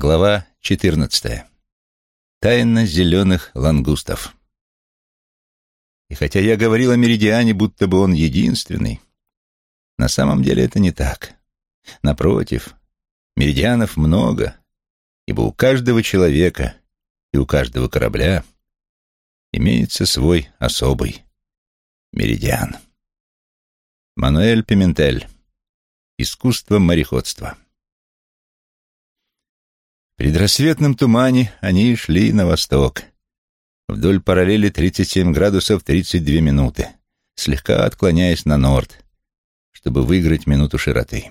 Глава 14. Тайна зеленых лангустов. И хотя я говорил о Меридиане, будто бы он единственный, на самом деле это не так. Напротив, меридианов много, ибо у каждого человека и у каждого корабля имеется свой особый меридиан. Мануэль Пиментель. Искусство мореходства. Предрассветном тумане они шли на восток, вдоль параллели 37 градусов 32 минуты, слегка отклоняясь на норд, чтобы выиграть минуту широты.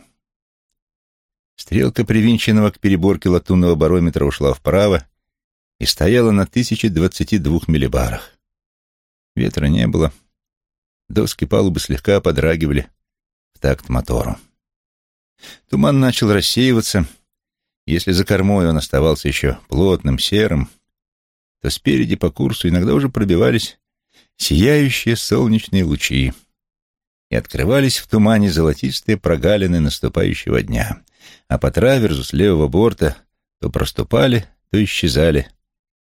Стрелка привинченного к переборке латунного барометра ушла вправо и стояла на 1022 миллибарах. Ветра не было, доски палубы слегка подрагивали в такт мотору. Туман начал рассеиваться, если за кормой он оставался еще плотным, серым, то спереди по курсу иногда уже пробивались сияющие солнечные лучи и открывались в тумане золотистые прогалины наступающего дня, а по траверзу с левого борта то проступали, то исчезали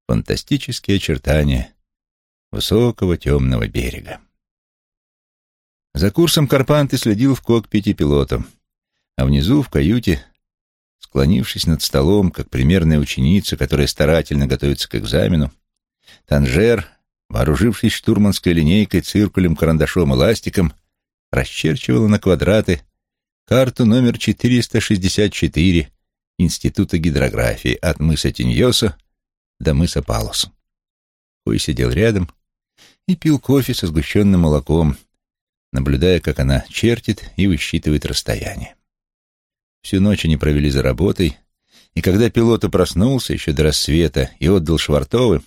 фантастические очертания высокого темного берега. За курсом Карпанты следил в кокпите пилотом, а внизу, в каюте, Склонившись над столом, как примерная ученица, которая старательно готовится к экзамену, Танжер, вооружившись штурманской линейкой, циркулем, карандашом и ластиком, расчерчивала на квадраты карту номер 464 Института гидрографии от мыса Тиньоса до мыса Палос. Хой сидел рядом и пил кофе со сгущенным молоком, наблюдая, как она чертит и высчитывает расстояние. Всю ночь они провели за работой, и когда пилот проснулся еще до рассвета и отдал Швартовы,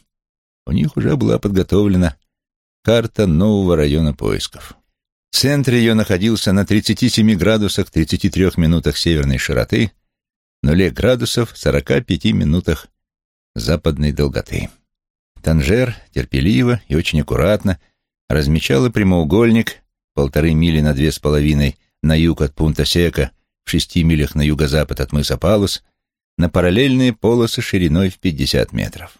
у них уже была подготовлена карта нового района поисков. В центре ее находился на 37 градусах 33 минутах северной широты, нуле градусов 45 минутах западной долготы. Танжер терпеливо и очень аккуратно размечала прямоугольник полторы мили на две с половиной на юг от Пунта-Сека в шести милях на юго-запад от мыса Палус, на параллельные полосы шириной в 50 метров.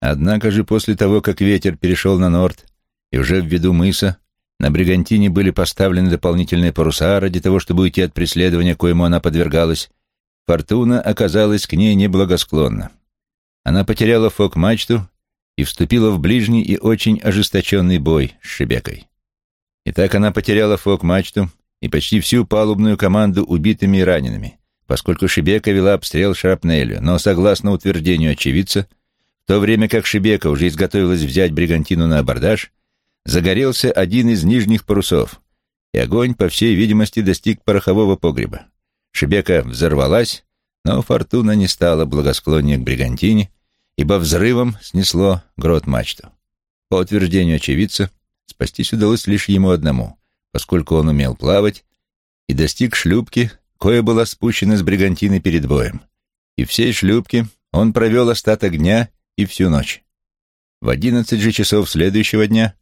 Однако же после того, как ветер перешел на норд, и уже в виду мыса, на Бригантине были поставлены дополнительные паруса ради того, чтобы уйти от преследования, коему она подвергалась, фортуна оказалась к ней неблагосклонна. Она потеряла фок-мачту и вступила в ближний и очень ожесточенный бой с Шебекой. И так она потеряла фок-мачту, и почти всю палубную команду убитыми и ранеными, поскольку Шибека вела обстрел шрапнелью, но, согласно утверждению очевидца, в то время как Шибека уже изготовилась взять бригантину на абордаж, загорелся один из нижних парусов, и огонь, по всей видимости, достиг порохового погреба. Шибека взорвалась, но фортуна не стала благосклоннее к бригантине, ибо взрывом снесло грот-мачту. По утверждению очевидца, спастись удалось лишь ему одному поскольку он умел плавать, и достиг шлюпки, кое была спущена с бригантины перед боем. И всей шлюпке он провел остаток дня и всю ночь. В одиннадцать же часов следующего дня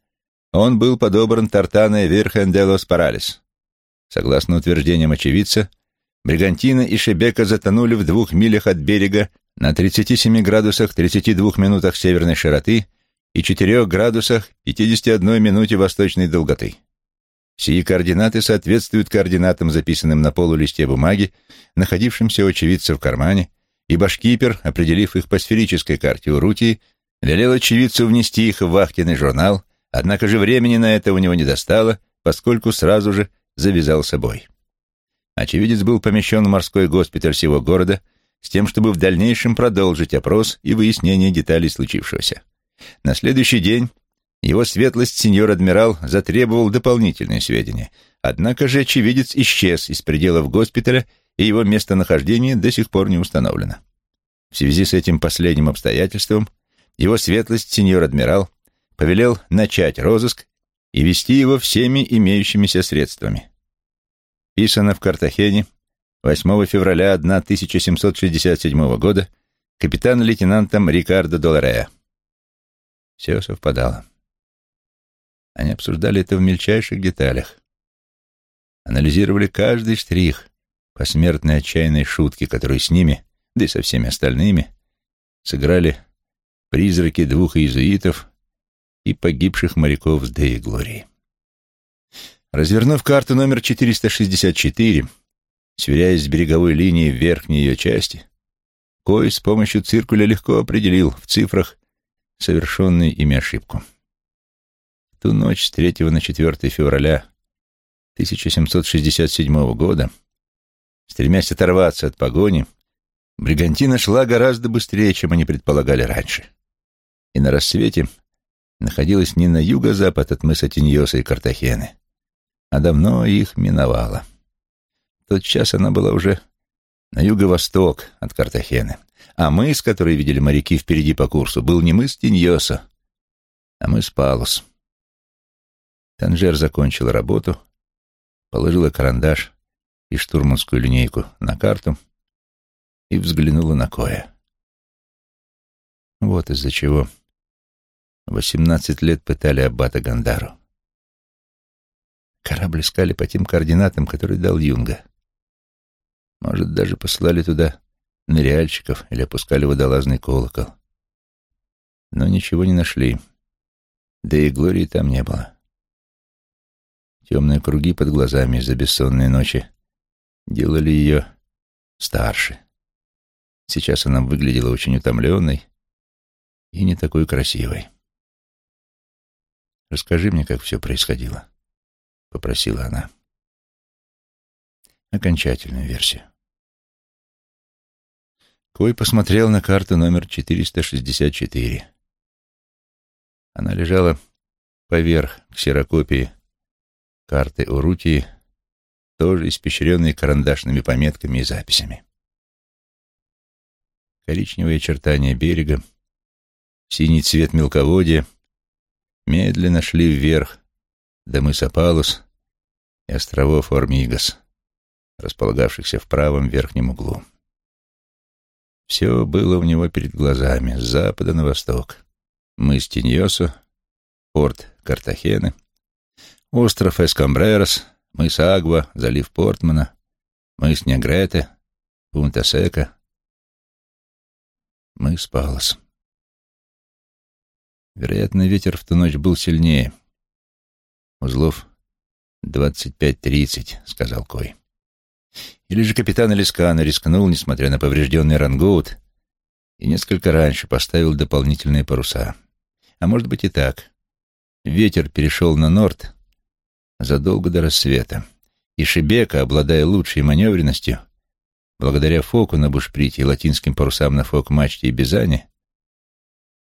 он был подобран Тартаной Верхен де лос Паралис. Согласно утверждениям очевидца, Бригантина и Шебека затонули в двух милях от берега на 37 градусах 32 минутах северной широты и 4 градусах 51 минуте восточной долготы. Сии координаты соответствуют координатам, записанным на полулисте бумаги, находившимся у очевидца в кармане, и башкипер, определив их по сферической карте Урутии, велел очевидцу внести их в вахтенный журнал, однако же времени на это у него не достало, поскольку сразу же завязал собой. Очевидец был помещен в морской госпиталь всего города с тем, чтобы в дальнейшем продолжить опрос и выяснение деталей случившегося. На следующий день его светлость, сеньор-адмирал, затребовал дополнительные сведения. Однако же очевидец исчез из пределов госпиталя, и его местонахождение до сих пор не установлено. В связи с этим последним обстоятельством его светлость, сеньор-адмирал, повелел начать розыск и вести его всеми имеющимися средствами. Писано в Картахене 8 февраля 1767 года капитан-лейтенантом Рикардо Доларея. Все совпадало. Они обсуждали это в мельчайших деталях. Анализировали каждый штрих посмертной отчаянной шутки, которую с ними, да и со всеми остальными, сыграли призраки двух иезуитов и погибших моряков с Деи Глории. Развернув карту номер 464, сверяясь с береговой линией в верхней ее части, Кой с помощью циркуля легко определил в цифрах совершенную ими ошибку. Ту ночь с 3 на 4 февраля 1767 года, стремясь оторваться от погони, бригантина шла гораздо быстрее, чем они предполагали раньше. И на рассвете находилась не на юго-запад от мыса Тиньоса и Картахены, а давно их миновала. В тот час она была уже на юго-восток от Картахены, а мыс, который видели моряки впереди по курсу, был не мыс Тиньоса, а мыс Палус. Танжер закончил работу, положила карандаш и штурманскую линейку на карту и взглянула на Коя. Вот из-за чего восемнадцать лет пытали аббата Гандару. Корабль искали по тем координатам, которые дал Юнга. Может, даже послали туда ныряльщиков или опускали водолазный колокол. Но ничего не нашли. Да и Глории там не было. Темные круги под глазами из-за бессонной ночи делали ее старше. Сейчас она выглядела очень утомленной и не такой красивой. «Расскажи мне, как все происходило», — попросила она. Окончательную версию. Кой посмотрел на карту номер 464. Она лежала поверх ксерокопии карты Урутии, тоже испещренные карандашными пометками и записями. Коричневые очертания берега, синий цвет мелководья медленно шли вверх до мыса Палус и островов Ормигас, располагавшихся в правом верхнем углу. Все было у него перед глазами, с запада на восток. Мыс Тиньосу, порт Картахены — Остров Эскамбрерос, мыс Агва, залив Портмана, мыс Негрете, Пунта-Сека, мыс Палос. Вероятно, ветер в ту ночь был сильнее. Узлов двадцать пять-тридцать, сказал Кой. Или же капитан Элискана рискнул, несмотря на поврежденный рангоут, и несколько раньше поставил дополнительные паруса. А может быть и так. Ветер перешел на норд, задолго до рассвета, и Шебека, обладая лучшей маневренностью, благодаря фоку на бушприте и латинским парусам на фок-мачте и бизане,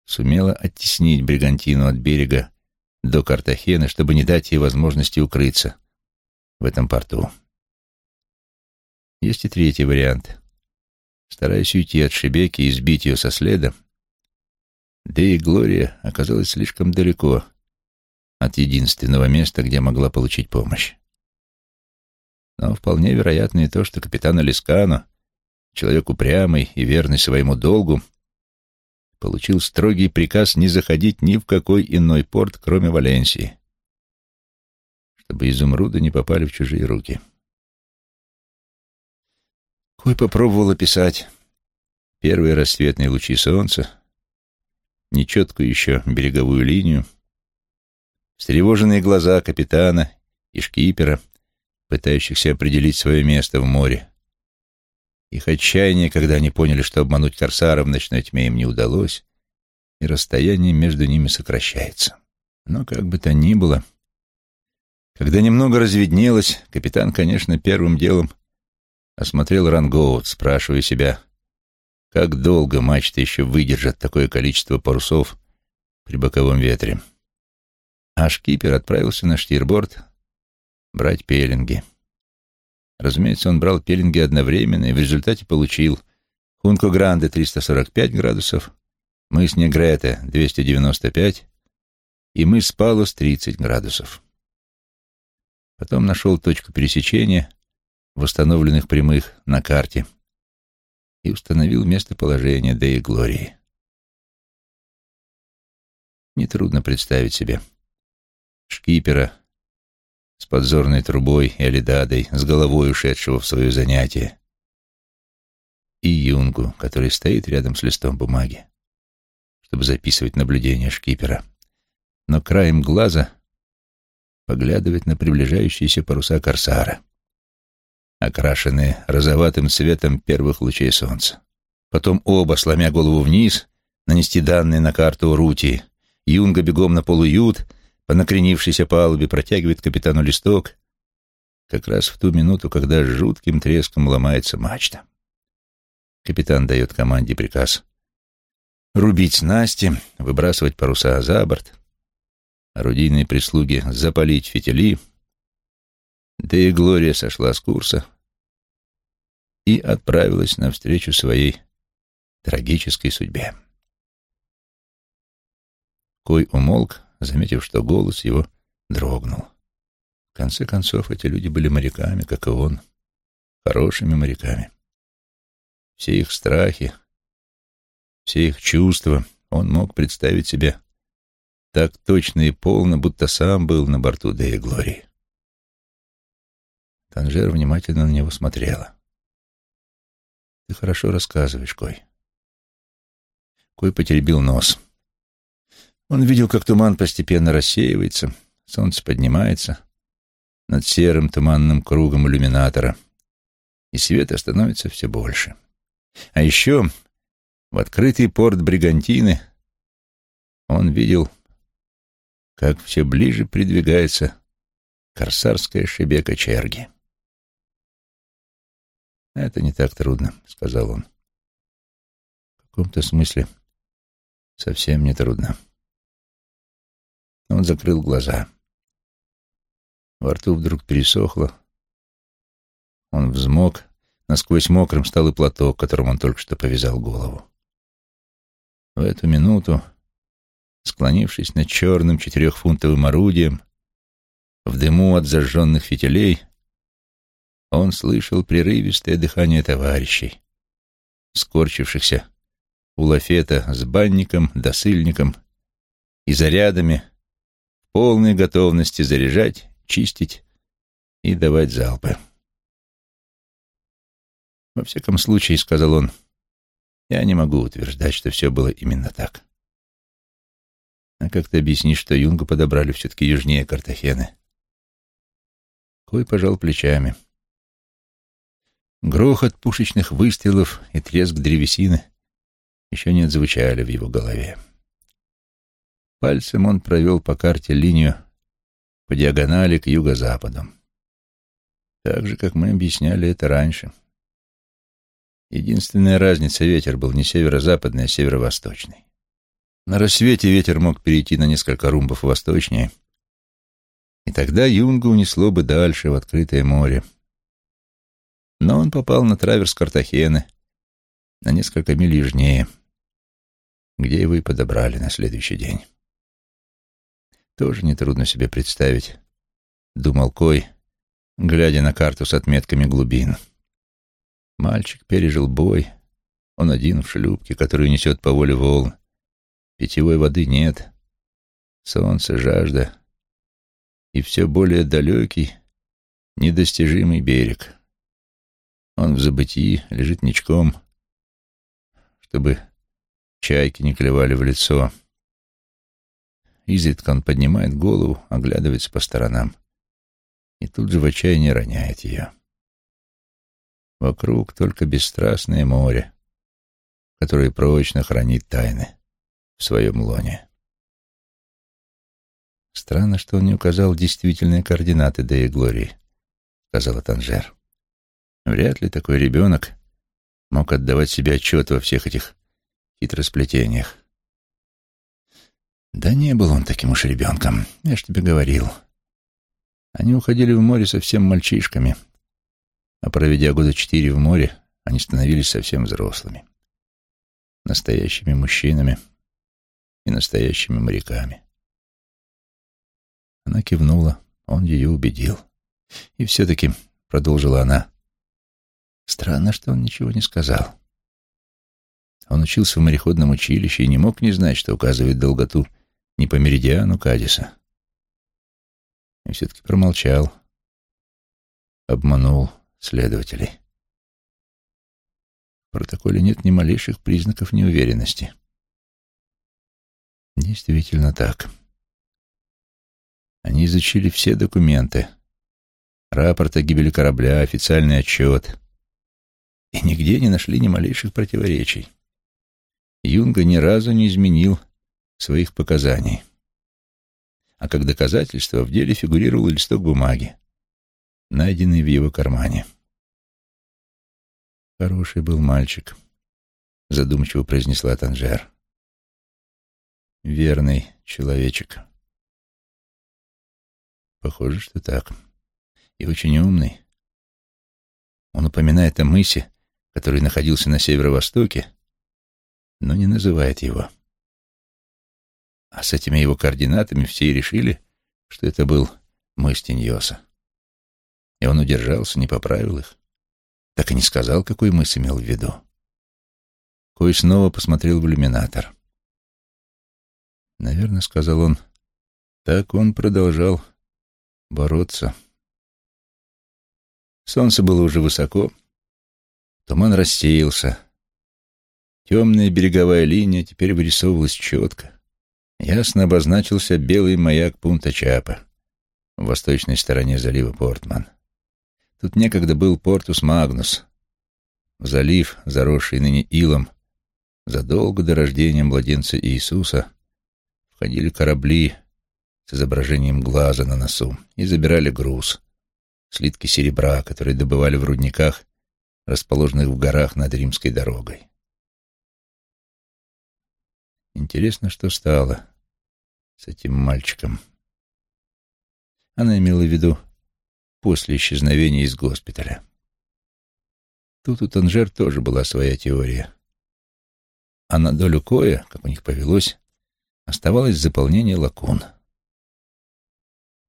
сумела оттеснить бригантину от берега до Картахены, чтобы не дать ей возможности укрыться в этом порту. Есть и третий вариант. Стараясь уйти от Шебеки и сбить ее со следа, да и Глория оказалась слишком далеко от единственного места, где могла получить помощь. Но вполне вероятно и то, что капитан Алискано, человек упрямый и верный своему долгу, получил строгий приказ не заходить ни в какой иной порт, кроме Валенсии, чтобы изумруды не попали в чужие руки. Кой попробовал описать первые рассветные лучи солнца, нечеткую еще береговую линию, встревоженные глаза капитана и шкипера, пытающихся определить свое место в море. Их отчаяние, когда они поняли, что обмануть корсара в ночной тьме им не удалось, и расстояние между ними сокращается. Но как бы то ни было, когда немного разведнелось, капитан, конечно, первым делом осмотрел рангоут, спрашивая себя, как долго мачта еще выдержат такое количество парусов при боковом ветре а шкипер отправился на штирборд брать пеленги. Разумеется, он брал пеленги одновременно и в результате получил Хунко Гранде 345 градусов, мыс Негрете 295 и мыс Палус 30 градусов. Потом нашел точку пересечения в установленных прямых на карте и установил местоположение Деи Глории. Нетрудно представить себе, шкипера с подзорной трубой и алидадой, с головой ушедшего в свое занятие. и Юнгу, который стоит рядом с листом бумаги, чтобы записывать наблюдения шкипера, но краем глаза поглядывает на приближающиеся паруса корсара, окрашенные розоватым цветом первых лучей солнца. Потом оба, сломя голову вниз, нанести данные на карту Рути. Юнга бегом на полуют, по накренившейся палубе протягивает капитану листок, как раз в ту минуту, когда с жутким треском ломается мачта. Капитан дает команде приказ рубить снасти, выбрасывать паруса за борт, орудийные прислуги запалить фитили, да и Глория сошла с курса и отправилась навстречу своей трагической судьбе. Кой умолк, заметив, что голос его дрогнул. В конце концов, эти люди были моряками, как и он, хорошими моряками. Все их страхи, все их чувства он мог представить себе так точно и полно, будто сам был на борту Деи Глории. Танжер внимательно на него смотрела. «Ты хорошо рассказываешь, Кой». Кой потеребил нос. Он видел, как туман постепенно рассеивается, солнце поднимается над серым туманным кругом иллюминатора, и света становится все больше. А еще в открытый порт Бригантины он видел, как все ближе придвигается корсарская шебека Черги. «Это не так трудно», — сказал он. «В каком-то смысле совсем не трудно». Он закрыл глаза. Во рту вдруг пересохло. Он взмок, насквозь мокрым стал и платок, которым он только что повязал голову. В эту минуту, склонившись над черным четырехфунтовым орудием, в дыму от зажженных фитилей, он слышал прерывистое дыхание товарищей, скорчившихся у лафета с банником, досыльником и зарядами, полной готовности заряжать, чистить и давать залпы. Во всяком случае, — сказал он, — я не могу утверждать, что все было именно так. А как ты объяснишь, что Юнга подобрали все-таки южнее Картахены? Кой пожал плечами. — Грохот пушечных выстрелов и треск древесины еще не отзвучали в его голове. Пальцем он провел по карте линию по диагонали к юго-западу. Так же, как мы объясняли это раньше. Единственная разница — ветер был не северо-западный, а северо-восточный. На рассвете ветер мог перейти на несколько румбов восточнее, и тогда Юнга унесло бы дальше, в открытое море, но он попал на траверс Картахены, на несколько миль южнее, где его и подобрали на следующий день. Тоже нетрудно себе представить, думал Кой, глядя на карту с отметками глубин. Мальчик пережил бой, он один в шлюпке, которую несет по воле волн. Питьевой воды нет, солнце, жажда и все более далекий, недостижимый берег. Он в забытии, лежит ничком, чтобы чайки не клевали в лицо. Изредка он поднимает голову, оглядывается по сторонам и тут же в отчаянии роняет ее. Вокруг только бесстрастное море, которое прочно хранит тайны в своем лоне. «Странно, что он не указал действительные координаты Деи Глории», — сказала Танжер. Вряд ли такой ребенок мог отдавать себе отчет во всех этих хитросплетениях. Да не был он таким уж ребенком, я ж тебе говорил. Они уходили в море совсем мальчишками, а проведя года четыре в море, они становились совсем взрослыми. Настоящими мужчинами и настоящими моряками. Она кивнула, он ее убедил. И все-таки, — продолжила она, Странно, что он ничего не сказал. Он учился в мореходном училище и не мог не знать, что указывает долготу не по меридиану Кадиса. И все-таки промолчал. Обманул следователей. протоколе нет ни малейших признаков неуверенности. Действительно так. Они изучили все документы. Рапорт о гибели корабля, официальный отчет. И нигде не нашли ни малейших противоречий. Юнга ни разу не изменил своих показаний. А как доказательство в деле фигурировал листок бумаги, найденный в его кармане. «Хороший был мальчик», — задумчиво произнесла Танжер. «Верный человечек». Похоже, что так. И очень умный. Он упоминает о мысе, который находился на северо-востоке, но не называет его. А с этими его координатами все и решили, что это был мыс Тиньоса. И он удержался, не поправил их. Так и не сказал, какой мыс имел в виду. Кой снова посмотрел в иллюминатор. Наверное, сказал он, так он продолжал бороться. Солнце было уже высоко, туман рассеялся. Темная береговая линия теперь вырисовывалась четко. Ясно обозначился белый маяк Пунта-Чапа в восточной стороне залива Портман. Тут некогда был Портус Магнус, залив, заросший ныне илом. Задолго до рождения младенца Иисуса входили корабли с изображением глаза на носу и забирали груз, слитки серебра, которые добывали в рудниках, расположенных в горах над римской дорогой. Интересно, что стало с этим мальчиком. Она имела в виду после исчезновения из госпиталя. Тут у Танжер тоже была своя теория. А на долю Коя, как у них повелось, оставалось заполнение лакун.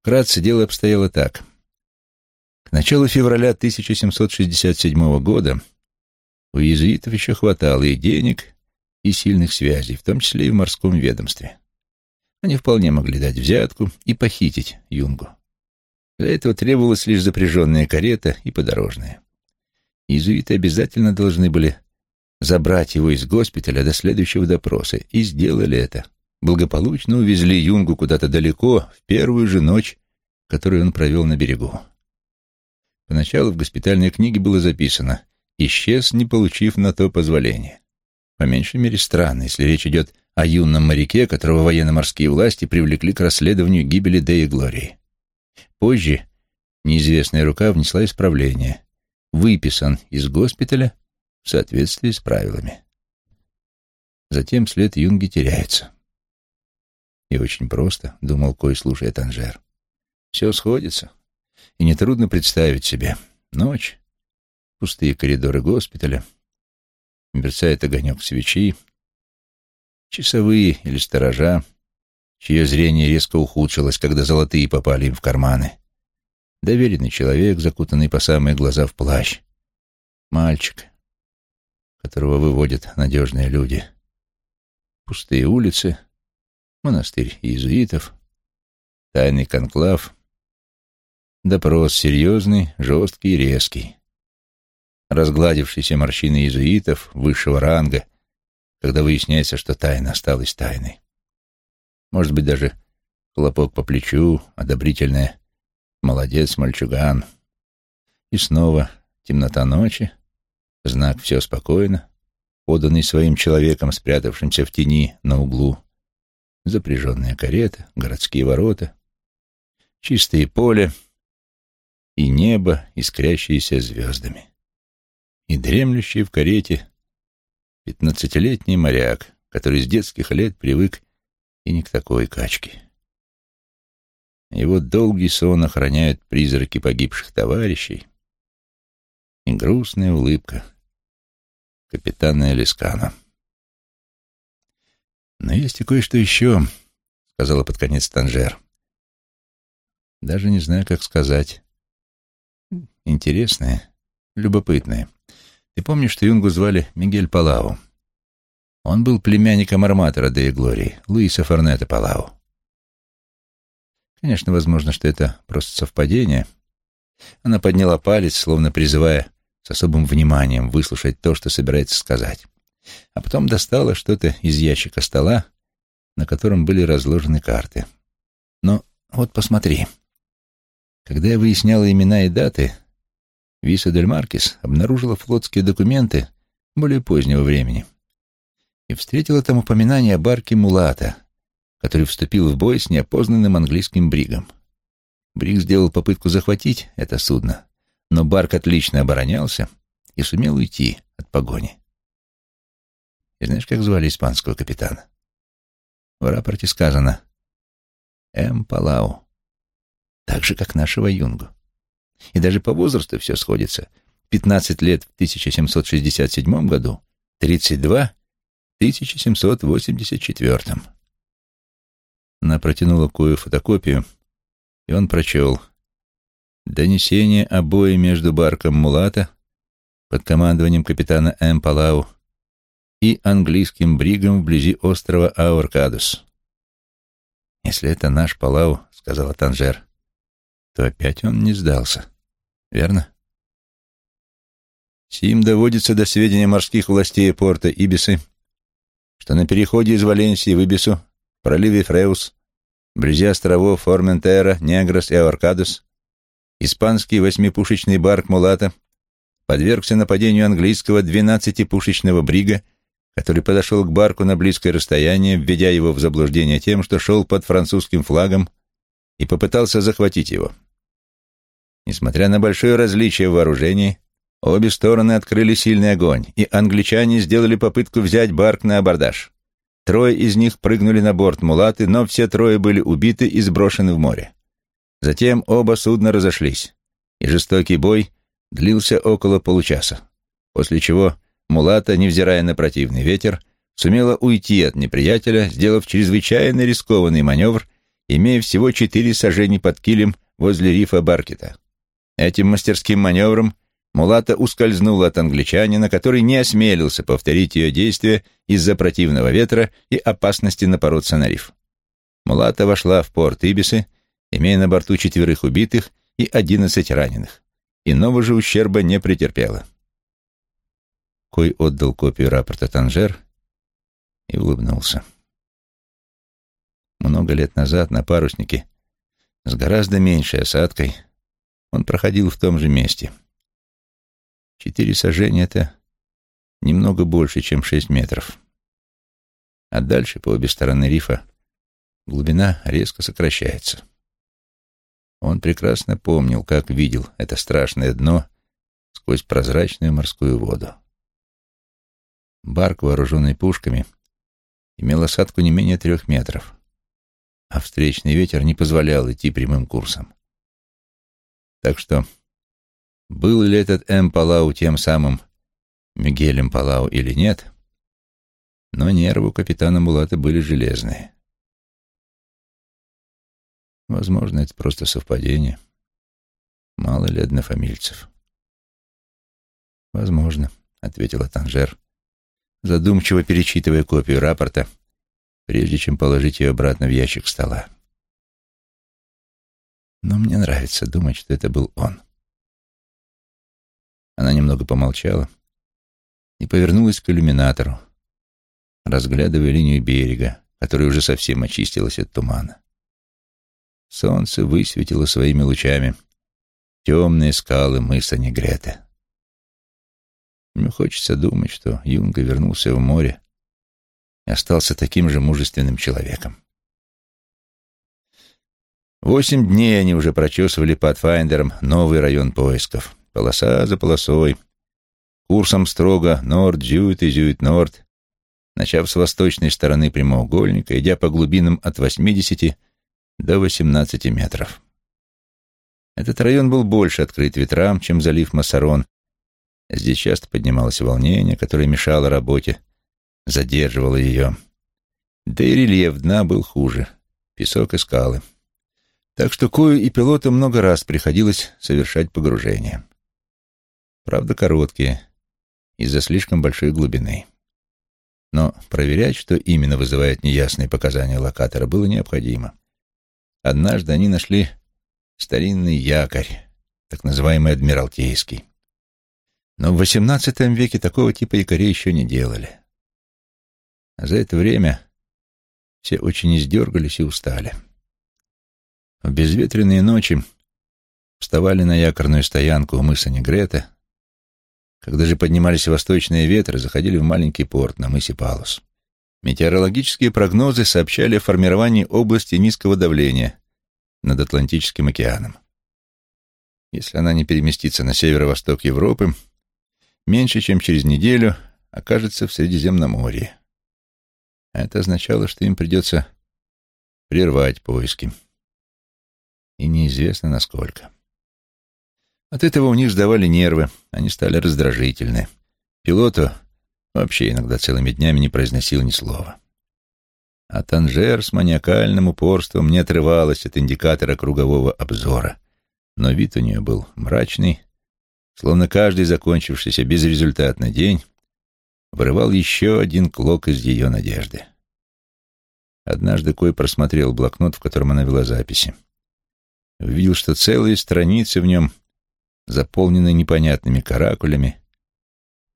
Вкратце дело обстояло так. К началу февраля 1767 года у иезуитов еще хватало и денег, и сильных связей, в том числе и в морском ведомстве. Они вполне могли дать взятку и похитить Юнгу. Для этого требовалась лишь запряженная карета и подорожная. Иезуиты обязательно должны были забрать его из госпиталя до следующего допроса, и сделали это. Благополучно увезли Юнгу куда-то далеко в первую же ночь, которую он провел на берегу. Поначалу в госпитальной книге было записано «Исчез, не получив на то позволения». По меньшей мере странно, если речь идет о юном моряке, которого военно-морские власти привлекли к расследованию гибели Деи Глории. Позже неизвестная рука внесла исправление. Выписан из госпиталя в соответствии с правилами. Затем след Юнги теряется. И очень просто, — думал Кой, слушая Танжер. Все сходится, и нетрудно представить себе. Ночь, пустые коридоры госпиталя, мерцает огонек свечи, часовые или сторожа, чье зрение резко ухудшилось, когда золотые попали им в карманы. Доверенный человек, закутанный по самые глаза в плащ. Мальчик, которого выводят надежные люди. Пустые улицы, монастырь иезуитов, тайный конклав. Допрос серьезный, жесткий и резкий. Разгладившиеся морщины иезуитов высшего ранга, когда выясняется, что тайна осталась тайной. Может быть, даже хлопок по плечу, одобрительное «молодец, мальчуган». И снова темнота ночи, знак «все спокойно», поданный своим человеком, спрятавшимся в тени на углу, запряженная карета, городские ворота, чистое поле и небо, искрящееся звездами. И дремлющий в карете пятнадцатилетний моряк, который с детских лет привык и не к такой качке. Его долгий сон охраняют призраки погибших товарищей и грустная улыбка капитана Элискана. «Но есть и кое-что еще», — сказала под конец Танжер. «Даже не знаю, как сказать. Интересное, любопытное. Ты помнишь, что Юнгу звали Мигель Палау?» Он был племянником арматора Деи Глории, Луиса Форнета Палау. Конечно, возможно, что это просто совпадение. Она подняла палец, словно призывая с особым вниманием выслушать то, что собирается сказать, а потом достала что-то из ящика стола, на котором были разложены карты. Но вот посмотри. Когда я выясняла имена и даты, Виса Дель Маркес обнаружила флотские документы более позднего времени и встретила там упоминание о барке Мулата, который вступил в бой с неопознанным английским бригом. Бриг сделал попытку захватить это судно, но Барк отлично оборонялся и сумел уйти от погони. И знаешь, как звали испанского капитана? В рапорте сказано «М. Палау», так же, как нашего Юнгу. И даже по возрасту все сходится. 15 лет в 1767 году, 32 в 1784. Она протянула Кою фотокопию, и он прочел «Донесение о бое между барком Мулата под командованием капитана М. Палау и английским бригом вблизи острова Ауркадус». «Если это наш Палау», — сказала Танжер, — «то опять он не сдался, верно?» Сим доводится до сведения морских властей порта Ибисы, что на переходе из Валенсии в Ибису, в проливе Фреус, вблизи островов Форментера, Негрос и Аоркадос, испанский восьмипушечный барк Мулата подвергся нападению английского двенадцатипушечного брига, который подошел к барку на близкое расстояние, введя его в заблуждение тем, что шел под французским флагом и попытался захватить его. Несмотря на большое различие в вооружении, обе стороны открыли сильный огонь, и англичане сделали попытку взять барк на абордаж. Трое из них прыгнули на борт Мулаты, но все трое были убиты и сброшены в море. Затем оба судна разошлись, и жестокий бой длился около получаса, после чего Мулата, невзирая на противный ветер, сумела уйти от неприятеля, сделав чрезвычайно рискованный маневр, имея всего четыре сажений под килем возле рифа Баркета. Этим мастерским маневром Мулата ускользнула от англичанина, который не осмелился повторить ее действия из-за противного ветра и опасности напороться на риф. Мулата вошла в порт Ибисы, имея на борту четверых убитых и одиннадцать раненых. Иного же ущерба не претерпела. Кой отдал копию рапорта Танжер и улыбнулся. Много лет назад на паруснике с гораздо меньшей осадкой он проходил в том же месте. Четыре сажения — это немного больше, чем шесть метров. А дальше, по обе стороны рифа, глубина резко сокращается. Он прекрасно помнил, как видел это страшное дно сквозь прозрачную морскую воду. Барк, вооруженный пушками, имел осадку не менее трех метров, а встречный ветер не позволял идти прямым курсом. Так что, был ли этот М. Палау тем самым Мигелем Палау или нет, но нервы у капитана Мулата были железные. Возможно, это просто совпадение. Мало ли однофамильцев. «Возможно», — ответила Танжер, задумчиво перечитывая копию рапорта, прежде чем положить ее обратно в ящик стола. «Но мне нравится думать, что это был он». Она немного помолчала и повернулась к иллюминатору, разглядывая линию берега, которая уже совсем очистилась от тумана. Солнце высветило своими лучами темные скалы мыса Негрета. Мне хочется думать, что Юнга вернулся в море и остался таким же мужественным человеком. Восемь дней они уже прочесывали Патфайндером новый район поисков, полоса за полосой, курсом строго норд-зюит и зюит-норд, начав с восточной стороны прямоугольника, идя по глубинам от 80 до 18 метров. Этот район был больше открыт ветрам, чем залив Массарон, Здесь часто поднималось волнение, которое мешало работе, задерживало ее. Да и рельеф дна был хуже — песок и скалы. Так что Кою и пилоту много раз приходилось совершать погружение. Правда, короткие, из-за слишком большой глубины. Но проверять, что именно вызывает неясные показания локатора, было необходимо. Однажды они нашли старинный якорь, так называемый Адмиралтейский. Но в XVIII веке такого типа якорей еще не делали. А за это время все очень издергались и устали. В безветренные ночи вставали на якорную стоянку у мыса Негрета, когда же поднимались восточные ветры, заходили в маленький порт на мысе Палус. Метеорологические прогнозы сообщали о формировании области низкого давления над Атлантическим океаном. Если она не переместится на северо-восток Европы, меньше чем через неделю окажется в Средиземноморье. А это означало, что им придется прервать поиски. И неизвестно, насколько. От этого у них сдавали нервы, они стали раздражительны. Пилоту вообще иногда целыми днями не произносил ни слова. А Танжер с маниакальным упорством не отрывалась от индикатора кругового обзора, но вид у нее был мрачный, словно каждый закончившийся безрезультатный день вырывал еще один клок из ее надежды. Однажды Кой просмотрел блокнот, в котором она вела записи. Увидел, что целые страницы в нем заполнены непонятными каракулями,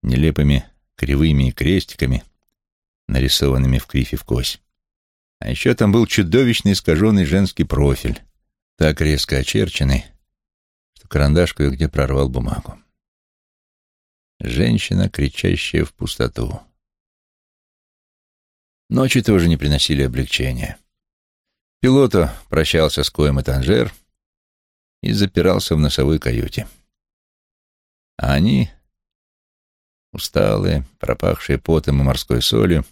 нелепыми кривыми крестиками, нарисованными в кривь и в кось. А еще там был чудовищно искаженный женский профиль, так резко очерченный, что карандаш кое-где прорвал бумагу. Женщина, кричащая в пустоту. Ночи тоже не приносили облегчения. Пилоту прощался с Коем и Танжер и запирался в носовой каюте. А они, усталые, пропахшие потом и морской солью,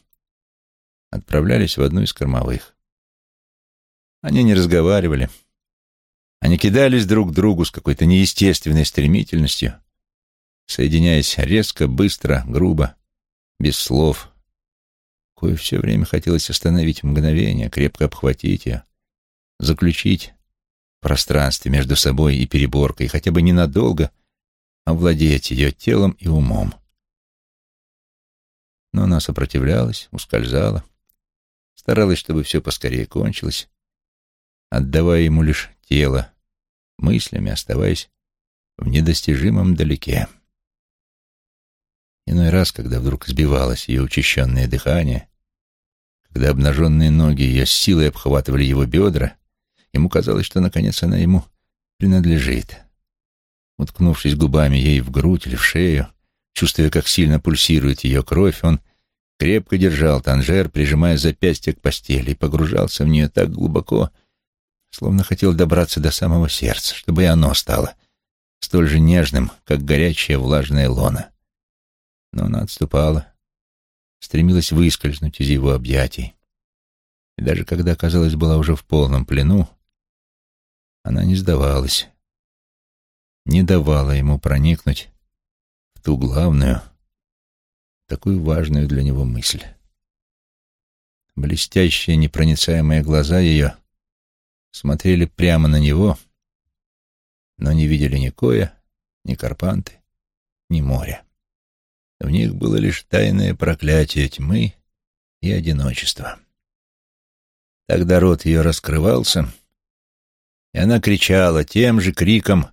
отправлялись в одну из кормовых. Они не разговаривали. Они кидались друг к другу с какой-то неестественной стремительностью, соединяясь резко, быстро, грубо, без слов. Кое все время хотелось остановить мгновение, крепко обхватить ее, заключить пространстве между собой и переборкой, хотя бы ненадолго овладеть ее телом и умом. Но она сопротивлялась, ускользала, старалась, чтобы все поскорее кончилось, отдавая ему лишь тело, мыслями оставаясь в недостижимом далеке. Иной раз, когда вдруг сбивалось ее учащенное дыхание, когда обнаженные ноги ее с силой обхватывали его бедра, ему казалось, что наконец она ему принадлежит. Уткнувшись губами ей в грудь или в шею, чувствуя, как сильно пульсирует ее кровь, он крепко держал Танжер, прижимая запястье к постели, и погружался в нее так глубоко, словно хотел добраться до самого сердца, чтобы и оно стало столь же нежным, как горячая влажная лона. Но она отступала, стремилась выскользнуть из его объятий. И даже когда, казалось, была уже в полном плену, она не сдавалась, не давала ему проникнуть в ту главную, такую важную для него мысль. Блестящие, непроницаемые глаза ее смотрели прямо на него, но не видели ни Коя, ни Карпанты, ни моря. В них было лишь тайное проклятие тьмы и одиночества. Тогда рот ее раскрывался, и она кричала тем же криком,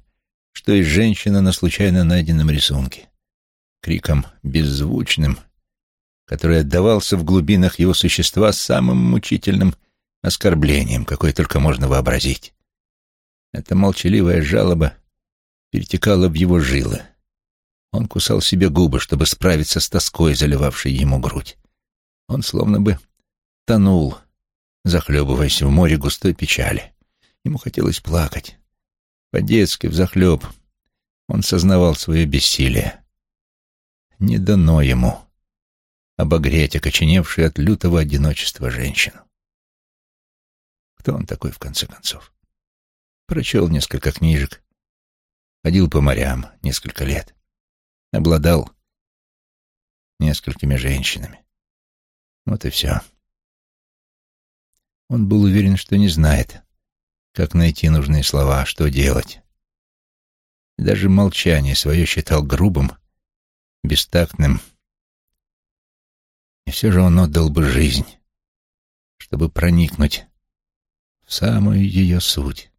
что и женщина на случайно найденном рисунке. Криком беззвучным, который отдавался в глубинах его существа самым мучительным оскорблением, какое только можно вообразить. Эта молчаливая жалоба перетекала в его жилы. Он кусал себе губы, чтобы справиться с тоской, заливавшей ему грудь. Он словно бы тонул, захлебываясь в море густой печали. Ему хотелось плакать. По-детски, взахлеб. Он сознавал свое бессилие. Не дано ему обогреть окоченевшую от лютого одиночества женщину. Кто он такой, в конце концов? Прочел несколько книжек, ходил по морям несколько лет, обладал несколькими женщинами. Вот и все. Он был уверен, что не знает, как найти нужные слова, что делать. Даже молчание свое считал грубым, бестактным. И все же он отдал бы жизнь, чтобы проникнуть в самую ее суть.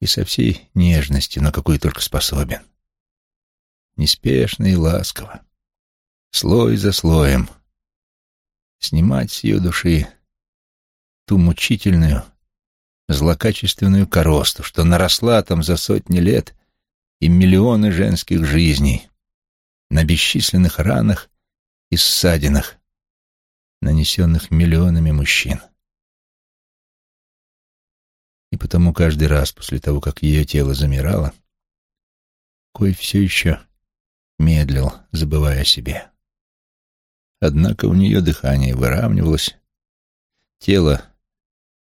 И со всей нежностью, на какую только способен. неспешно и ласково, слой за слоем, снимать с ее души ту мучительную, злокачественную коросту, что наросла там за сотни лет и миллионы женских жизней на бесчисленных ранах и ссадинах, нанесенных миллионами мужчин. И потому каждый раз после того, как ее тело замирало, Кой все еще медлил, забывая о себе. Однако у нее дыхание выравнивалось, тело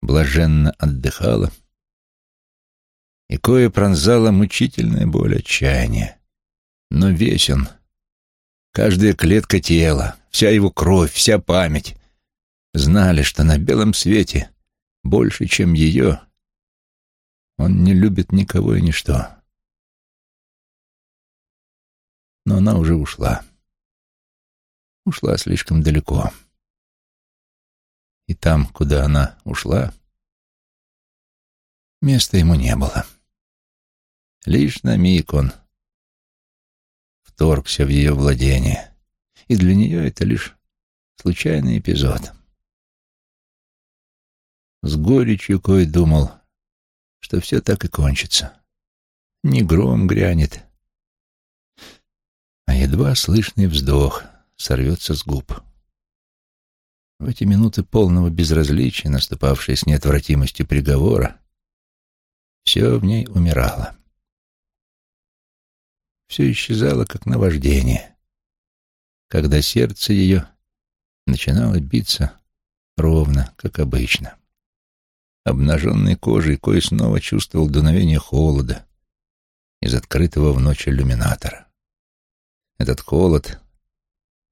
блаженно отдыхало, и кое пронзала мучительная боль отчаяния. Но весь он, каждая клетка тела, вся его кровь, вся память знали, что на белом свете больше, чем ее, он не любит никого и ничто. Но она уже ушла. Ушла слишком далеко. И там, куда она ушла, места ему не было. Лишь на миг он вторгся в ее владение, и для нее это лишь случайный эпизод. С горечью Кой думал, что все так и кончится. Не гром грянет, а едва слышный вздох сорвется с губ. В эти минуты полного безразличия, наступавшие с неотвратимостью приговора, все в ней умирало все исчезало, как наваждение, когда сердце ее начинало биться ровно, как обычно. Обнаженной кожей Кой снова чувствовал дуновение холода из открытого в ночь иллюминатора. Этот холод,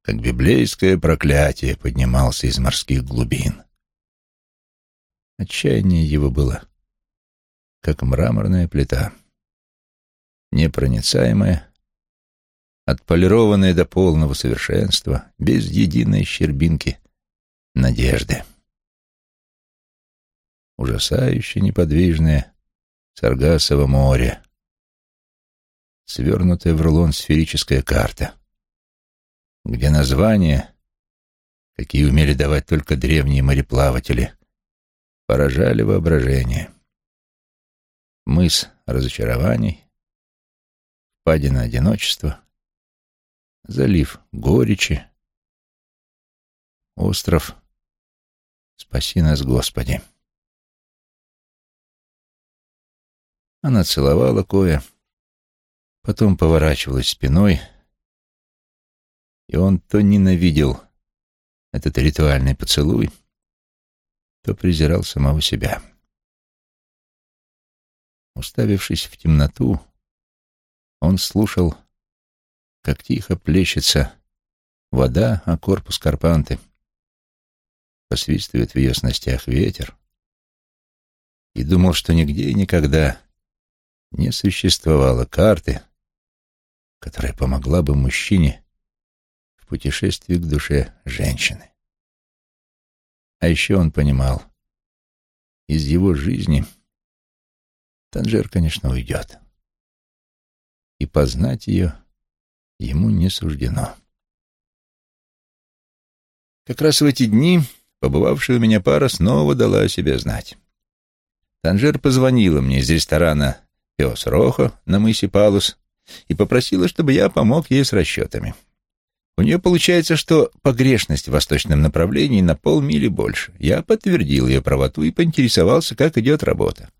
как библейское проклятие, поднимался из морских глубин. Отчаяние его было, как мраморная плита, непроницаемая, отполированное до полного совершенства, без единой щербинки надежды. Ужасающе неподвижное Саргасово море, свернутая в рулон сферическая карта, где названия, какие умели давать только древние мореплаватели, поражали воображение. Мыс разочарований, впадина одиночества, залив горечи, остров «Спаси нас, Господи». Она целовала Коя, потом поворачивалась спиной, и он то ненавидел этот ритуальный поцелуй, то презирал самого себя. Уставившись в темноту, он слушал как тихо плещется вода о корпус Карпанты. Посвистывает в ее снастях ветер. И думал, что нигде и никогда не существовало карты, которая помогла бы мужчине путешествии к душе женщины. А еще он понимал, из его жизни Танжер, конечно, уйдет. И познать ее ему не суждено. Как раз в эти дни побывавшая у меня пара снова дала о себе знать. Танжер позвонила мне из ресторана «Пес Рохо» на мысе Палус и попросила, чтобы я помог ей с расчетами. У нее получается, что погрешность в восточном направлении на полмили больше. Я подтвердил ее правоту и поинтересовался, как идет работа.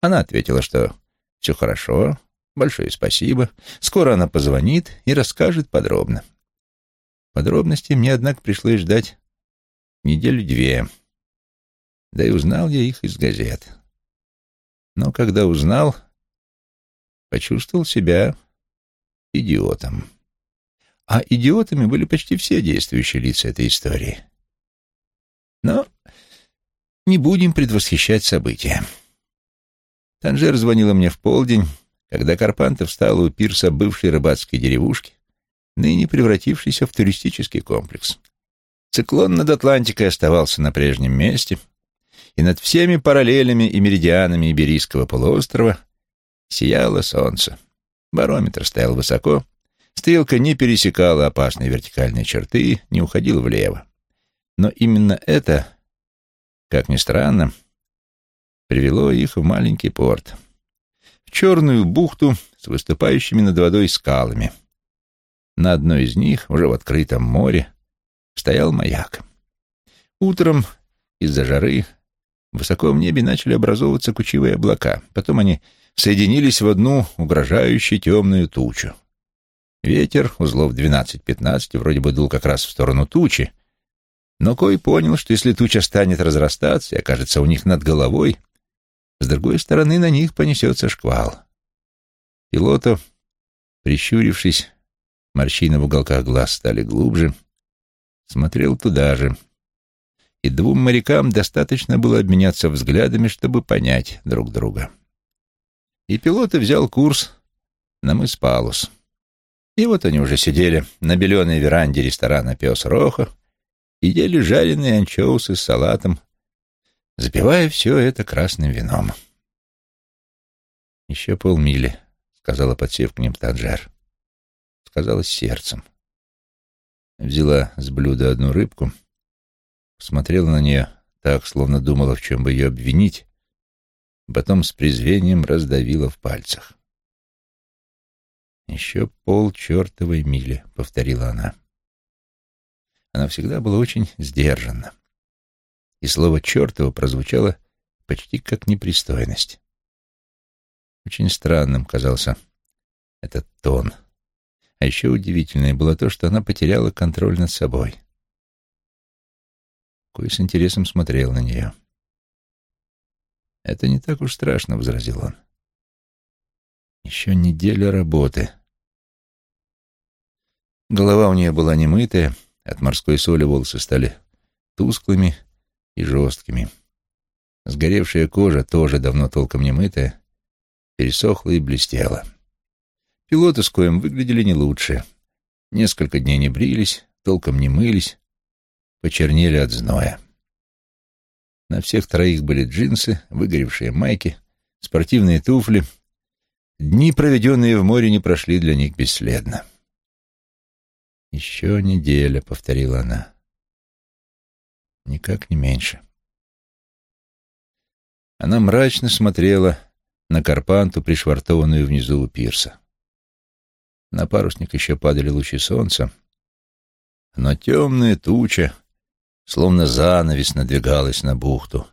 Она ответила, что все хорошо, Большое спасибо. Скоро она позвонит и расскажет подробно. Подробности мне, однако, пришлось ждать неделю-две. Да и узнал я их из газет. Но когда узнал, почувствовал себя идиотом. А идиотами были почти все действующие лица этой истории. Но не будем предвосхищать события. Танжер звонила мне в полдень, когда Карпантов встал у пирса бывшей рыбацкой деревушки, ныне превратившейся в туристический комплекс. Циклон над Атлантикой оставался на прежнем месте, и над всеми параллелями и меридианами Иберийского полуострова сияло солнце. Барометр стоял высоко, Стрелка не пересекала опасные вертикальные черты, не уходила влево. Но именно это, как ни странно, привело их в маленький порт. В черную бухту с выступающими над водой скалами. На одной из них, уже в открытом море, стоял маяк. Утром из-за жары в небе начали образовываться кучевые облака. Потом они соединились в одну угрожающую темную тучу. Ветер, узлов 12-15, вроде бы дул как раз в сторону тучи, но Кой понял, что если туча станет разрастаться и окажется у них над головой, с другой стороны на них понесется шквал. Пилотов, прищурившись, морщины в уголках глаз стали глубже, смотрел туда же, и двум морякам достаточно было обменяться взглядами, чтобы понять друг друга. И пилот взял курс на мыс Палус. И вот они уже сидели на беленой веранде ресторана «Пес Роха» и ели жареные анчоусы с салатом, запивая все это красным вином. «Еще полмили», — сказала, подсев к ним Танжер. Сказала с сердцем. Взяла с блюда одну рыбку, смотрела на нее так, словно думала, в чем бы ее обвинить, потом с презрением раздавила в пальцах. «Еще пол чертовой мили», — повторила она. Она всегда была очень сдержанна, и слово «чертова» прозвучало почти как непристойность. Очень странным казался этот тон. А еще удивительное было то, что она потеряла контроль над собой. Кой с интересом смотрел на нее. «Это не так уж страшно», — возразил он. Еще неделя работы. Голова у нее была немытая, от морской соли волосы стали тусклыми и жесткими. Сгоревшая кожа, тоже давно толком не мытая, пересохла и блестела. Пилоты с коем выглядели не лучше. Несколько дней не брились, толком не мылись, почернели от зноя. На всех троих были джинсы, выгоревшие майки, спортивные туфли — Дни, проведенные в море, не прошли для них бесследно. «Еще неделя», — повторила она. «Никак не меньше». Она мрачно смотрела на карпанту, пришвартованную внизу у пирса. На парусник еще падали лучи солнца, но темная туча, словно занавес, надвигалась на бухту,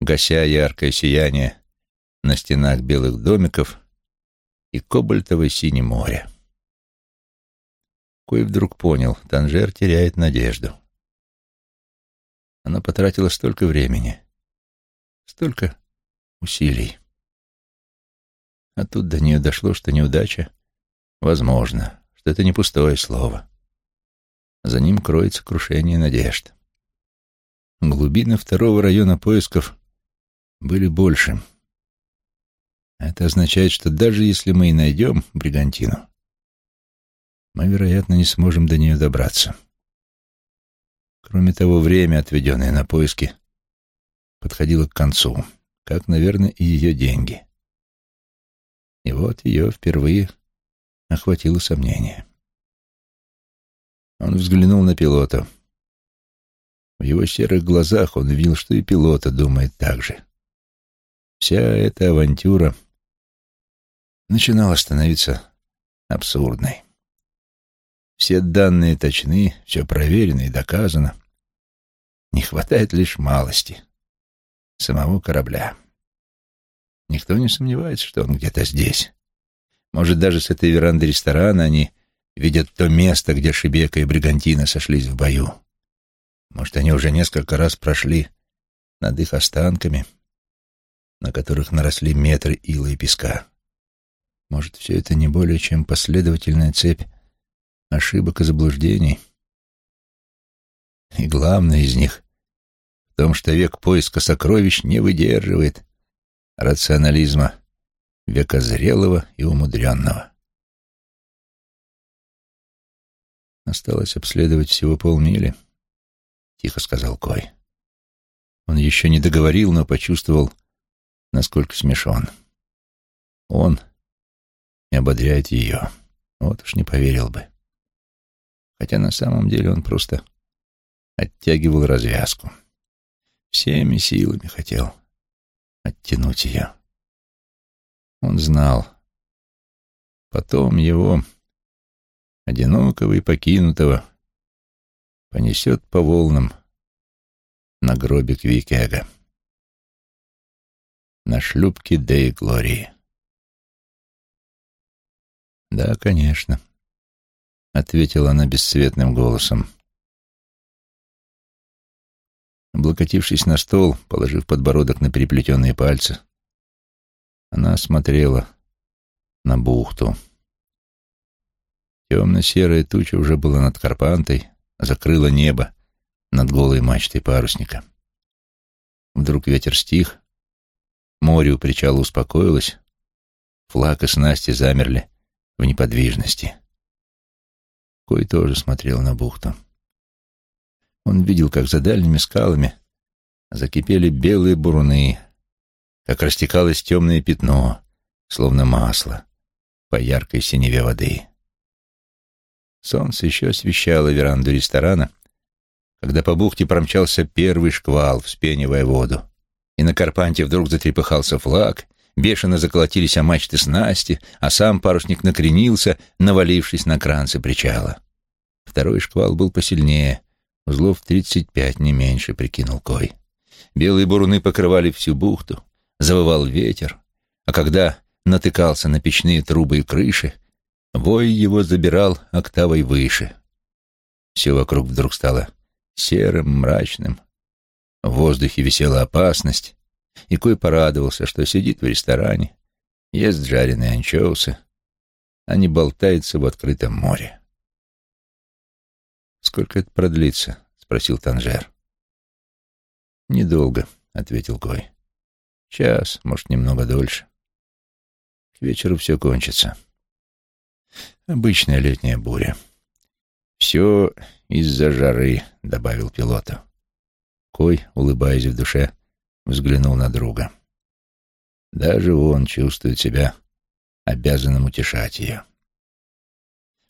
гася яркое сияние на стенах белых домиков и кобальтово-синее море. Кой вдруг понял, Танжер теряет надежду. Она потратила столько времени, столько усилий. А тут до нее дошло, что неудача возможно, что это не пустое слово. За ним кроется крушение надежд. Глубины второго района поисков были больше — это означает, что даже если мы и найдем бригантину, мы, вероятно, не сможем до нее добраться. Кроме того, время, отведенное на поиски, подходило к концу, как, наверное, и ее деньги. И вот ее впервые охватило сомнение. Он взглянул на пилота. В его серых глазах он видел, что и пилота думает так же. Вся эта авантюра — начинала становиться абсурдной. Все данные точны, все проверено и доказано. Не хватает лишь малости — самого корабля. Никто не сомневается, что он где-то здесь. Может, даже с этой веранды ресторана они видят то место, где Шибека и Бригантина сошлись в бою. Может, они уже несколько раз прошли над их останками, на которых наросли метры ила и песка. Может, все это не более чем последовательная цепь ошибок и заблуждений? И главное из них в том, что век поиска сокровищ не выдерживает рационализма века зрелого и умудренного. Осталось обследовать всего полмили, — тихо сказал Кой. Он еще не договорил, но почувствовал, насколько смешон. Он — и ободряет ее. Вот уж не поверил бы. Хотя на самом деле он просто оттягивал развязку. Всеми силами хотел оттянуть ее. Он знал. Потом его, одинокого и покинутого, понесет по волнам на гробик Викега. На шлюпке Дэй Глории. «Да, конечно», — ответила она бесцветным голосом. Облокотившись на стол, положив подбородок на переплетенные пальцы, она смотрела на бухту. Темно-серая туча уже была над Карпантой, закрыла небо над голой мачтой парусника. Вдруг ветер стих, море у причала успокоилось, флаг и снасти замерли в неподвижности. Кой тоже смотрел на бухту. Он видел, как за дальними скалами закипели белые буруны, как растекалось темное пятно, словно масло, по яркой синеве воды. Солнце еще освещало веранду ресторана, когда по бухте промчался первый шквал, вспенивая воду, и на Карпанте вдруг затрепыхался флаг, бешено заколотились о мачты снасти, а сам парусник накренился, навалившись на кранцы причала. Второй шквал был посильнее, Узлов тридцать пять, не меньше, прикинул Кой. Белые буруны покрывали всю бухту, завывал ветер, а когда натыкался на печные трубы и крыши, вой его забирал октавой выше. Все вокруг вдруг стало серым, мрачным. В воздухе висела опасность, и Кой порадовался, что сидит в ресторане, ест жареные анчоусы, а не болтается в открытом море. «Сколько это продлится?» — спросил Танжер. «Недолго», — ответил Кой. «Час, может, немного дольше. К вечеру все кончится. Обычная летняя буря. Все из-за жары», — добавил пилота. Кой, улыбаясь в душе, взглянул на друга. Даже он чувствует себя обязанным утешать ее.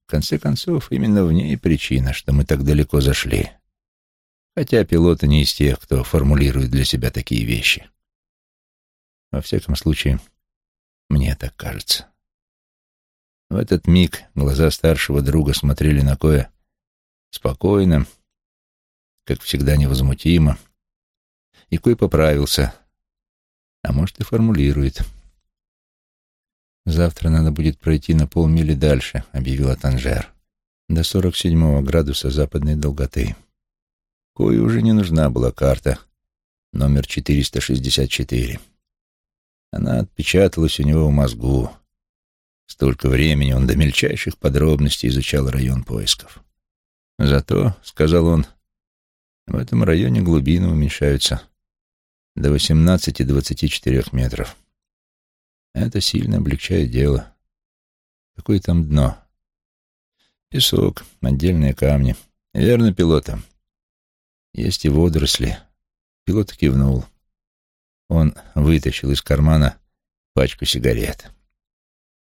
В конце концов, именно в ней причина, что мы так далеко зашли. Хотя пилоты не из тех, кто формулирует для себя такие вещи. Во всяком случае, мне так кажется. В этот миг глаза старшего друга смотрели на Коя спокойно, как всегда невозмутимо, и Кой поправился, а может и формулирует. «Завтра надо будет пройти на полмили дальше», — объявила Танжер. «До 47 градуса западной долготы». Кою уже не нужна была карта номер 464. Она отпечаталась у него в мозгу. Столько времени он до мельчайших подробностей изучал район поисков. «Зато», — сказал он, — «в этом районе глубины уменьшаются до 18-24 метров». Это сильно облегчает дело. Какое там дно? Песок, отдельные камни. Верно, пилота. Есть и водоросли. Пилот кивнул. Он вытащил из кармана пачку сигарет.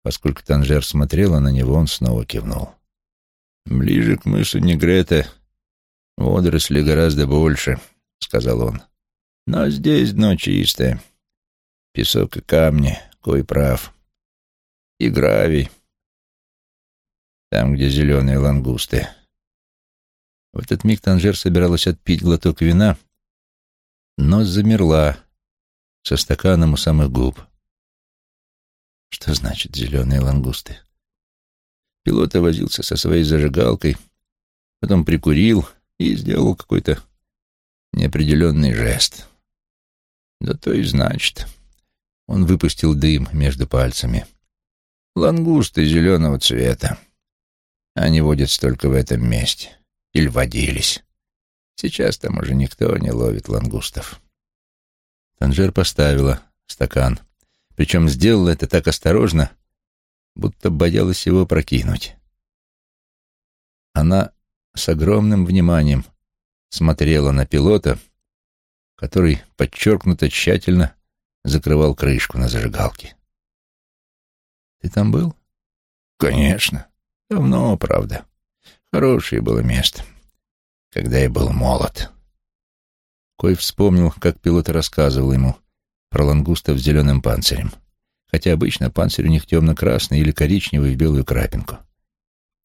Поскольку Танжер смотрела на него, он снова кивнул. «Ближе к мысу Негрета водоросли гораздо больше», — сказал он. «Но здесь дно чистое. Песок и камни, Кой прав. И гравий. Там, где зеленые лангусты. В этот миг Танжер собиралась отпить глоток вина, но замерла со стаканом у самых губ. Что значит зеленые лангусты? Пилот возился со своей зажигалкой, потом прикурил и сделал какой-то неопределенный жест. Да то и значит. Он выпустил дым между пальцами. Лангусты зеленого цвета. Они водятся только в этом месте. Или водились. Сейчас там уже никто не ловит лангустов. Танжер поставила стакан. Причем сделала это так осторожно, будто боялась его прокинуть. Она с огромным вниманием смотрела на пилота, который подчеркнуто тщательно закрывал крышку на зажигалке. «Ты там был?» «Конечно. Давно, правда. Хорошее было место, когда я был молод. Кой вспомнил, как пилот рассказывал ему про лангустов с зеленым панцирем, хотя обычно панцирь у них темно-красный или коричневый в белую крапинку.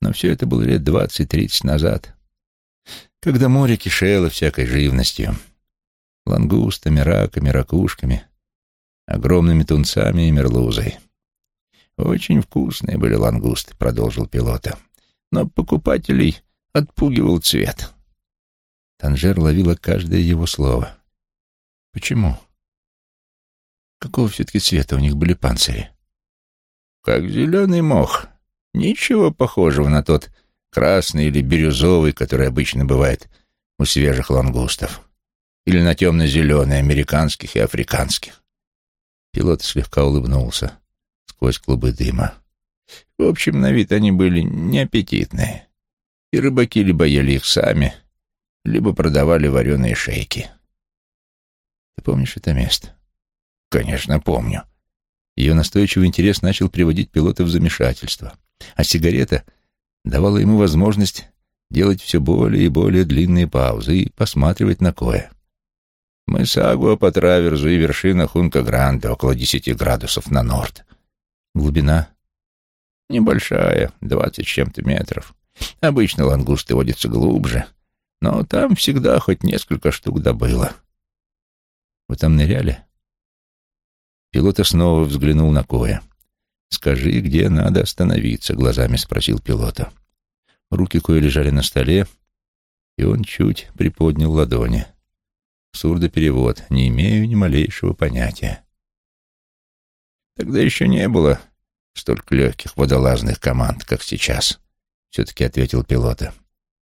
Но все это было лет двадцать-тридцать назад, когда море кишело всякой живностью, лангустами, раками, ракушками, огромными тунцами и мерлузой. «Очень вкусные были лангусты», — продолжил пилота. «Но покупателей отпугивал цвет». Танжер ловила каждое его слово. «Почему? Какого все-таки цвета у них были панцири?» «Как зеленый мох. Ничего похожего на тот красный или бирюзовый, который обычно бывает у свежих лангустов. Или на темно-зеленый американских и африканских». Пилот слегка улыбнулся сквозь клубы дыма. В общем, на вид они были неаппетитные. И рыбаки либо ели их сами, либо продавали вареные шейки. Ты помнишь это место? Конечно, помню. Ее настойчивый интерес начал приводить пилота в замешательство, а сигарета давала ему возможность делать все более и более длинные паузы и посматривать на кое. Мы с Агуа по траверзу и вершина Хунка-Гранде около десяти градусов на норд. Глубина небольшая, двадцать чем-то метров. Обычно лангусты водятся глубже, но там всегда хоть несколько штук добыло. Вы там ныряли? Пилот снова взглянул на Коя. «Скажи, где надо остановиться?» — глазами спросил пилота. Руки Коя лежали на столе, и он чуть приподнял ладони. Сурдоперевод. Не имею ни малейшего понятия. Тогда еще не было столько легких водолазных команд, как сейчас, — все-таки ответил пилота.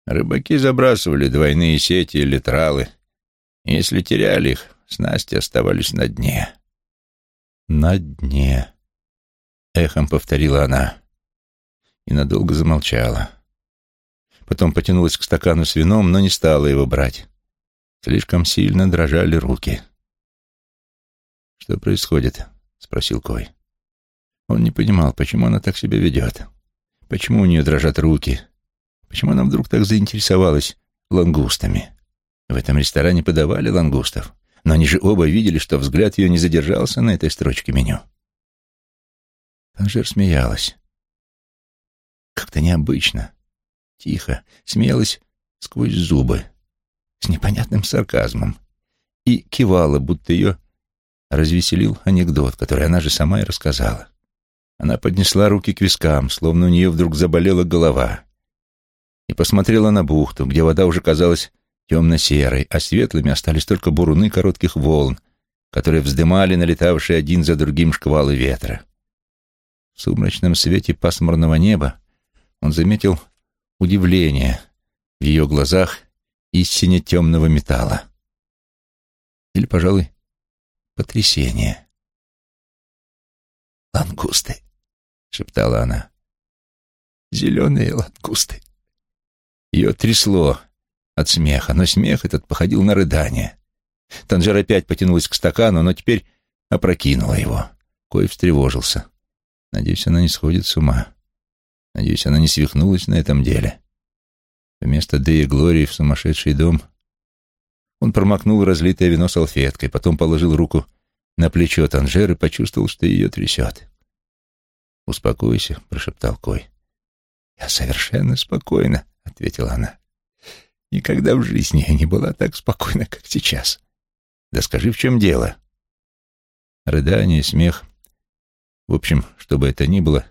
Рыбаки забрасывали двойные сети или тралы. Если теряли их, снасти оставались на дне. «На дне», — эхом повторила она и надолго замолчала. Потом потянулась к стакану с вином, но не стала его брать. Слишком сильно дрожали руки. «Что происходит?» — спросил Кой. Он не понимал, почему она так себя ведет. Почему у нее дрожат руки. Почему она вдруг так заинтересовалась лангустами. В этом ресторане подавали лангустов, но они же оба видели, что взгляд ее не задержался на этой строчке меню. Танжер смеялась. Как-то необычно, тихо, смеялась сквозь зубы, с непонятным сарказмом, и кивала, будто ее развеселил анекдот, который она же сама и рассказала. Она поднесла руки к вискам, словно у нее вдруг заболела голова, и посмотрела на бухту, где вода уже казалась темно-серой, а светлыми остались только буруны коротких волн, которые вздымали налетавшие один за другим шквалы ветра. В сумрачном свете пасмурного неба он заметил удивление в ее глазах истине темного металла. Или, пожалуй, потрясение. «Лангусты», — шептала она. «Зеленые лангусты». Ее трясло от смеха, но смех этот походил на рыдание. Танжер опять потянулась к стакану, но теперь опрокинула его. Кой встревожился. Надеюсь, она не сходит с ума. Надеюсь, она не свихнулась на этом деле. Вместо Дэи Глории в сумасшедший дом он промокнул разлитое вино салфеткой, потом положил руку на плечо Танжер и почувствовал, что ее трясет. «Успокойся», — прошептал Кой. «Я совершенно спокойна», — ответила она. «Никогда в жизни я не была так спокойна, как сейчас. Да скажи, в чем дело?» Рыдание, смех, в общем, что бы это ни было,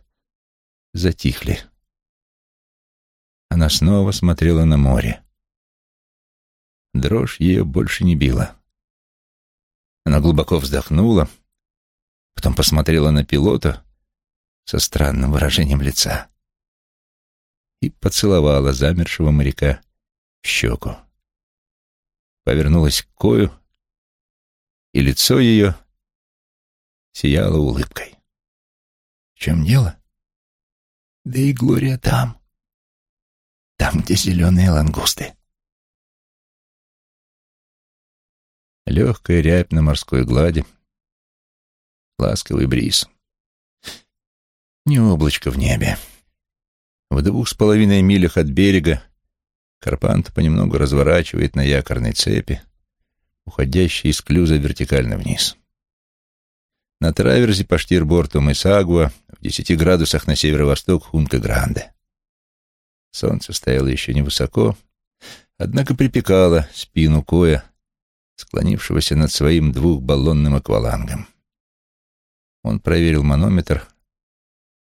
затихли. Она снова смотрела на море. Дрожь ее больше не била. Она глубоко вздохнула, потом посмотрела на пилота со странным выражением лица и поцеловала замершего моряка в щеку. Повернулась к Кою, и лицо ее сияло улыбкой. «В чем дело?» «Да и Глория там, там, где зеленые лангусты». Легкая рябь на морской глади, ласковый бриз. Не облачко в небе. В двух с половиной милях от берега Карпант понемногу разворачивает на якорной цепи, уходящей из клюза вертикально вниз. На траверзе по штирборту Мысагуа в десяти градусах на северо-восток Хунка-Гранде. Солнце стояло еще невысоко, однако припекало спину Коя, склонившегося над своим двухбаллонным аквалангом. Он проверил манометр,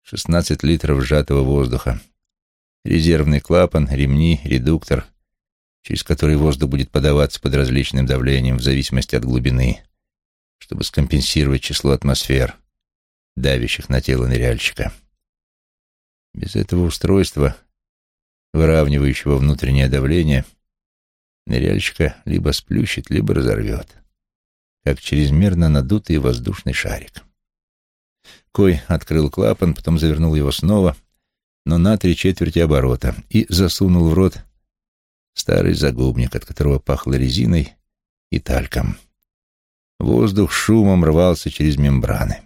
16 литров сжатого воздуха, резервный клапан, ремни, редуктор, через который воздух будет подаваться под различным давлением в зависимости от глубины, чтобы скомпенсировать число атмосфер, давящих на тело ныряльщика. Без этого устройства выравнивающего внутреннее давление, ныряльщика либо сплющит, либо разорвет, как чрезмерно надутый воздушный шарик. Кой открыл клапан, потом завернул его снова, но на три четверти оборота, и засунул в рот старый загубник, от которого пахло резиной и тальком. Воздух шумом рвался через мембраны.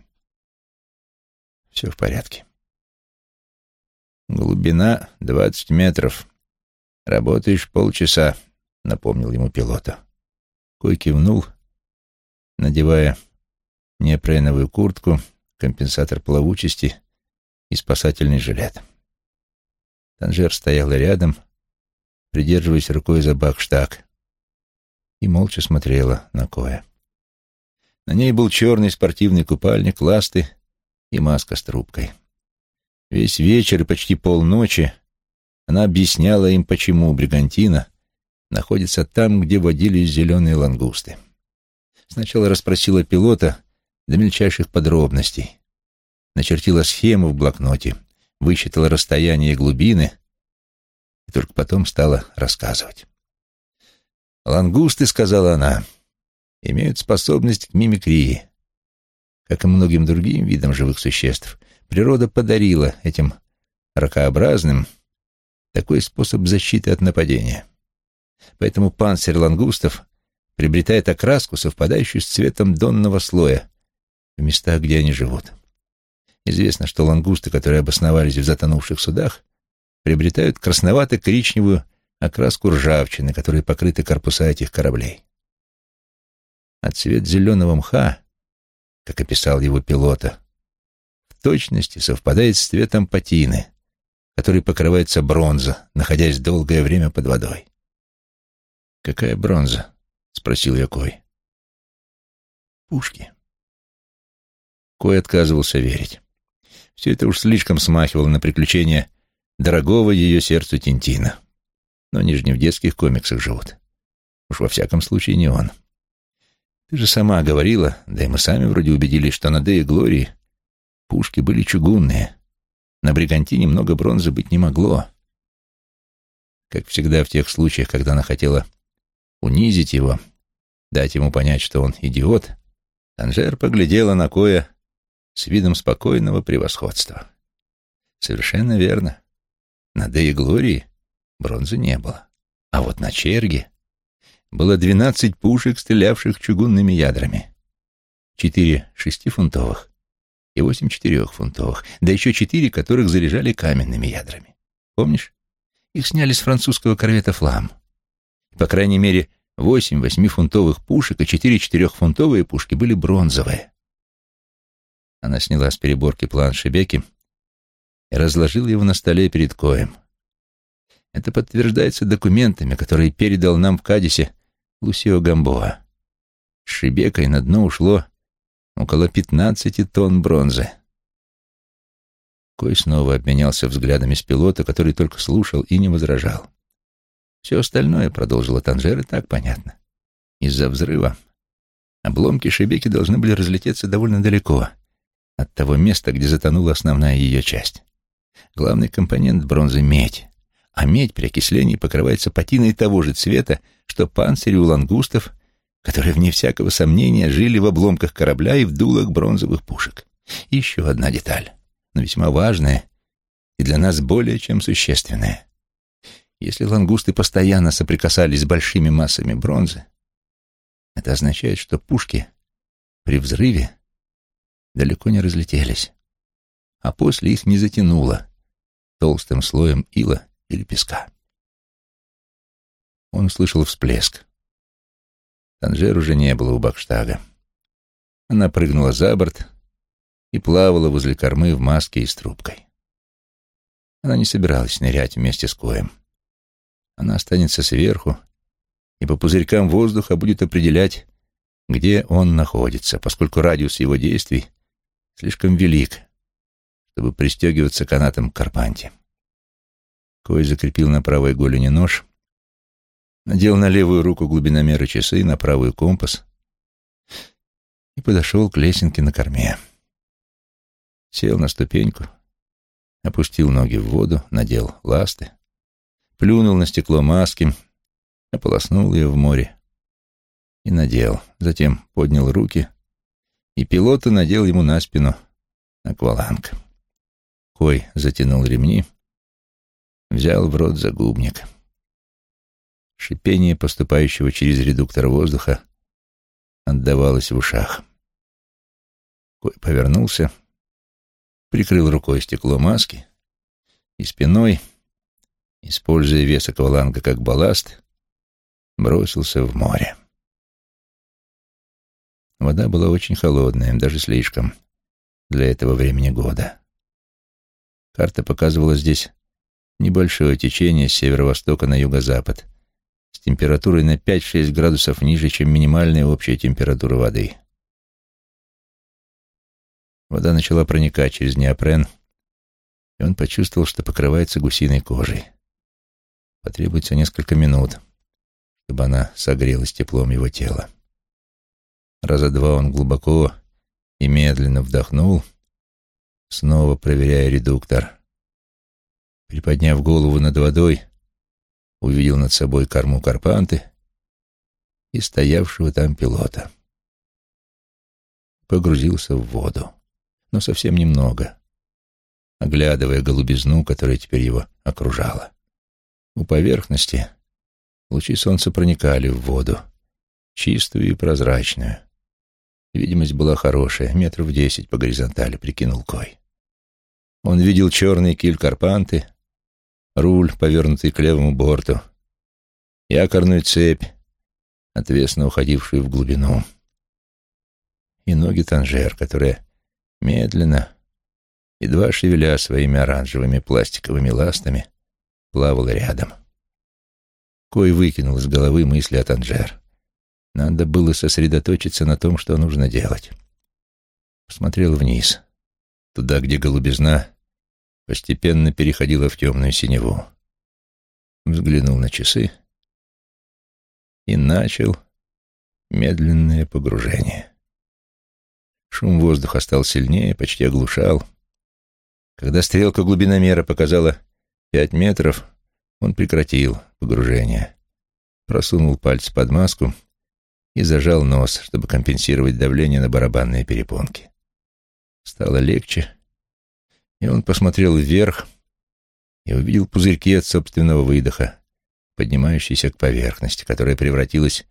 Все в порядке. «Глубина двадцать метров. Работаешь полчаса», — напомнил ему пилота. Кой кивнул, надевая неопреновую куртку, компенсатор плавучести и спасательный жилет. Танжер стояла рядом, придерживаясь рукой за бакштаг, и молча смотрела на Коя. На ней был черный спортивный купальник, ласты и маска с трубкой. Весь вечер и почти полночи она объясняла им, почему бригантина находится там, где водились зеленые лангусты. Сначала расспросила пилота до мельчайших подробностей, начертила схему в блокноте, высчитала расстояние и глубины и только потом стала рассказывать. «Лангусты, — сказала она, — имеют способность к мимикрии, как и многим другим видам живых существ, Природа подарила этим ракообразным такой способ защиты от нападения. Поэтому панцирь лангустов приобретает окраску, совпадающую с цветом донного слоя в местах, где они живут. Известно, что лангусты, которые обосновались в затонувших судах, приобретают красновато-коричневую окраску ржавчины, которой покрыты корпуса этих кораблей. А цвет зеленого мха, как описал его пилота, точности совпадает с цветом патины, который покрывается бронза, находясь долгое время под водой. «Какая бронза?» — спросил я Кой. «Пушки». Кой отказывался верить. Все это уж слишком смахивало на приключения дорогого ее сердцу Тинтина. Но они же не в детских комиксах живут. Уж во всяком случае не он. Ты же сама говорила, да и мы сами вроде убедились, что на Дее Глории Пушки были чугунные. На бригантине много бронзы быть не могло. Как всегда в тех случаях, когда она хотела унизить его, дать ему понять, что он идиот, Танжер поглядела на Коя с видом спокойного превосходства. Совершенно верно. На Деи Глории бронзы не было. А вот на Черге было двенадцать пушек, стрелявших чугунными ядрами. Четыре шестифунтовых и восемь четырехфунтовых, да еще четыре, которых заряжали каменными ядрами. Помнишь? Их сняли с французского корвета «Флам». По крайней мере, восемь восьмифунтовых пушек и четыре четырехфунтовые пушки были бронзовые. Она сняла с переборки план Шебеки и разложила его на столе перед Коем. Это подтверждается документами, которые передал нам в Кадисе Лусио Гамбоа. С Шебекой на дно ушло около пятнадцати тонн бронзы. Кой снова обменялся взглядами с пилота, который только слушал и не возражал. Все остальное, продолжила Танжер, и так понятно. Из-за взрыва обломки Шебеки должны были разлететься довольно далеко от того места, где затонула основная ее часть. Главный компонент бронзы — медь, а медь при окислении покрывается патиной того же цвета, что панцирь у лангустов которые, вне всякого сомнения, жили в обломках корабля и в дулах бронзовых пушек. И еще одна деталь, но весьма важная и для нас более чем существенная. Если лангусты постоянно соприкасались с большими массами бронзы, это означает, что пушки при взрыве далеко не разлетелись, а после их не затянуло, толстым слоем ила или песка. Он услышал всплеск. Танжер уже не было у Бакштага. Она прыгнула за борт и плавала возле кормы в маске и с трубкой. Она не собиралась нырять вместе с Коем. Она останется сверху и по пузырькам воздуха будет определять, где он находится, поскольку радиус его действий слишком велик, чтобы пристегиваться канатом к карпанте. Кой закрепил на правой голени нож, надел на левую руку глубиномеры часы, на правую компас и подошел к лесенке на корме. Сел на ступеньку, опустил ноги в воду, надел ласты, плюнул на стекло маски, ополоснул ее в море и надел. Затем поднял руки, и пилота надел ему на спину акваланг. Кой затянул ремни, взял в рот загубник. Шипение поступающего через редуктор воздуха отдавалось в ушах. Кой повернулся, прикрыл рукой стекло маски и спиной, используя вес акваланга как балласт, бросился в море. Вода была очень холодная, даже слишком, для этого времени года. Карта показывала здесь небольшое течение с северо-востока на юго-запад, с температурой на 5-6 градусов ниже, чем минимальная общая температура воды. Вода начала проникать через неопрен, и он почувствовал, что покрывается гусиной кожей. Потребуется несколько минут, чтобы она согрелась теплом его тела. Раза два он глубоко и медленно вдохнул, снова проверяя редуктор. Приподняв голову над водой, увидел над собой корму Карпанты и стоявшего там пилота. Погрузился в воду, но совсем немного, оглядывая голубизну, которая теперь его окружала. У поверхности лучи солнца проникали в воду, чистую и прозрачную. Видимость была хорошая, метров десять по горизонтали, прикинул Кой. Он видел черный киль Карпанты, руль, повернутый к левому борту, якорную цепь, отвесно уходившую в глубину, и ноги Танжер, которая медленно, едва шевеля своими оранжевыми пластиковыми ластами, плавала рядом. Кой выкинул из головы мысли о Танжер. Надо было сосредоточиться на том, что нужно делать. Посмотрел вниз, туда, где голубизна постепенно переходила в темную синеву. Взглянул на часы и начал медленное погружение. Шум воздуха стал сильнее, почти оглушал. Когда стрелка глубиномера показала пять метров, он прекратил погружение, просунул пальцы под маску и зажал нос, чтобы компенсировать давление на барабанные перепонки. Стало легче, и он посмотрел вверх и увидел пузырьки от собственного выдоха, поднимающиеся к поверхности, которая превратилась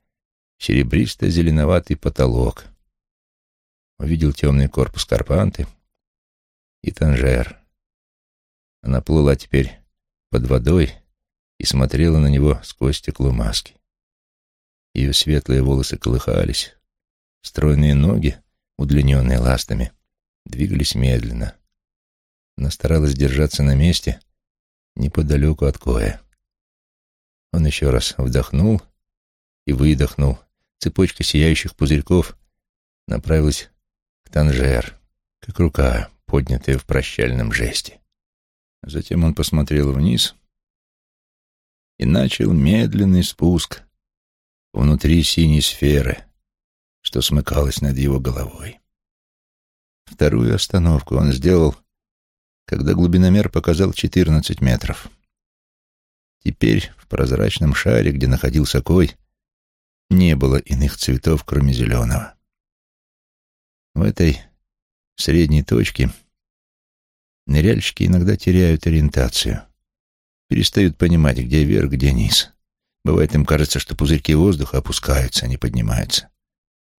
в серебристо-зеленоватый потолок. Увидел темный корпус Карпанты и Танжер. Она плыла теперь под водой и смотрела на него сквозь стекло маски. Ее светлые волосы колыхались, стройные ноги, удлиненные ластами, двигались медленно. Она старалась держаться на месте неподалеку от Коя. Он еще раз вдохнул и выдохнул. Цепочка сияющих пузырьков направилась к Танжер, как рука, поднятая в прощальном жесте. Затем он посмотрел вниз и начал медленный спуск внутри синей сферы, что смыкалась над его головой. Вторую остановку он сделал, когда глубиномер показал 14 метров. Теперь в прозрачном шаре, где находился Кой, не было иных цветов, кроме зеленого. В этой средней точке ныряльщики иногда теряют ориентацию, перестают понимать, где верх, где низ. Бывает, им кажется, что пузырьки воздуха опускаются, а не поднимаются.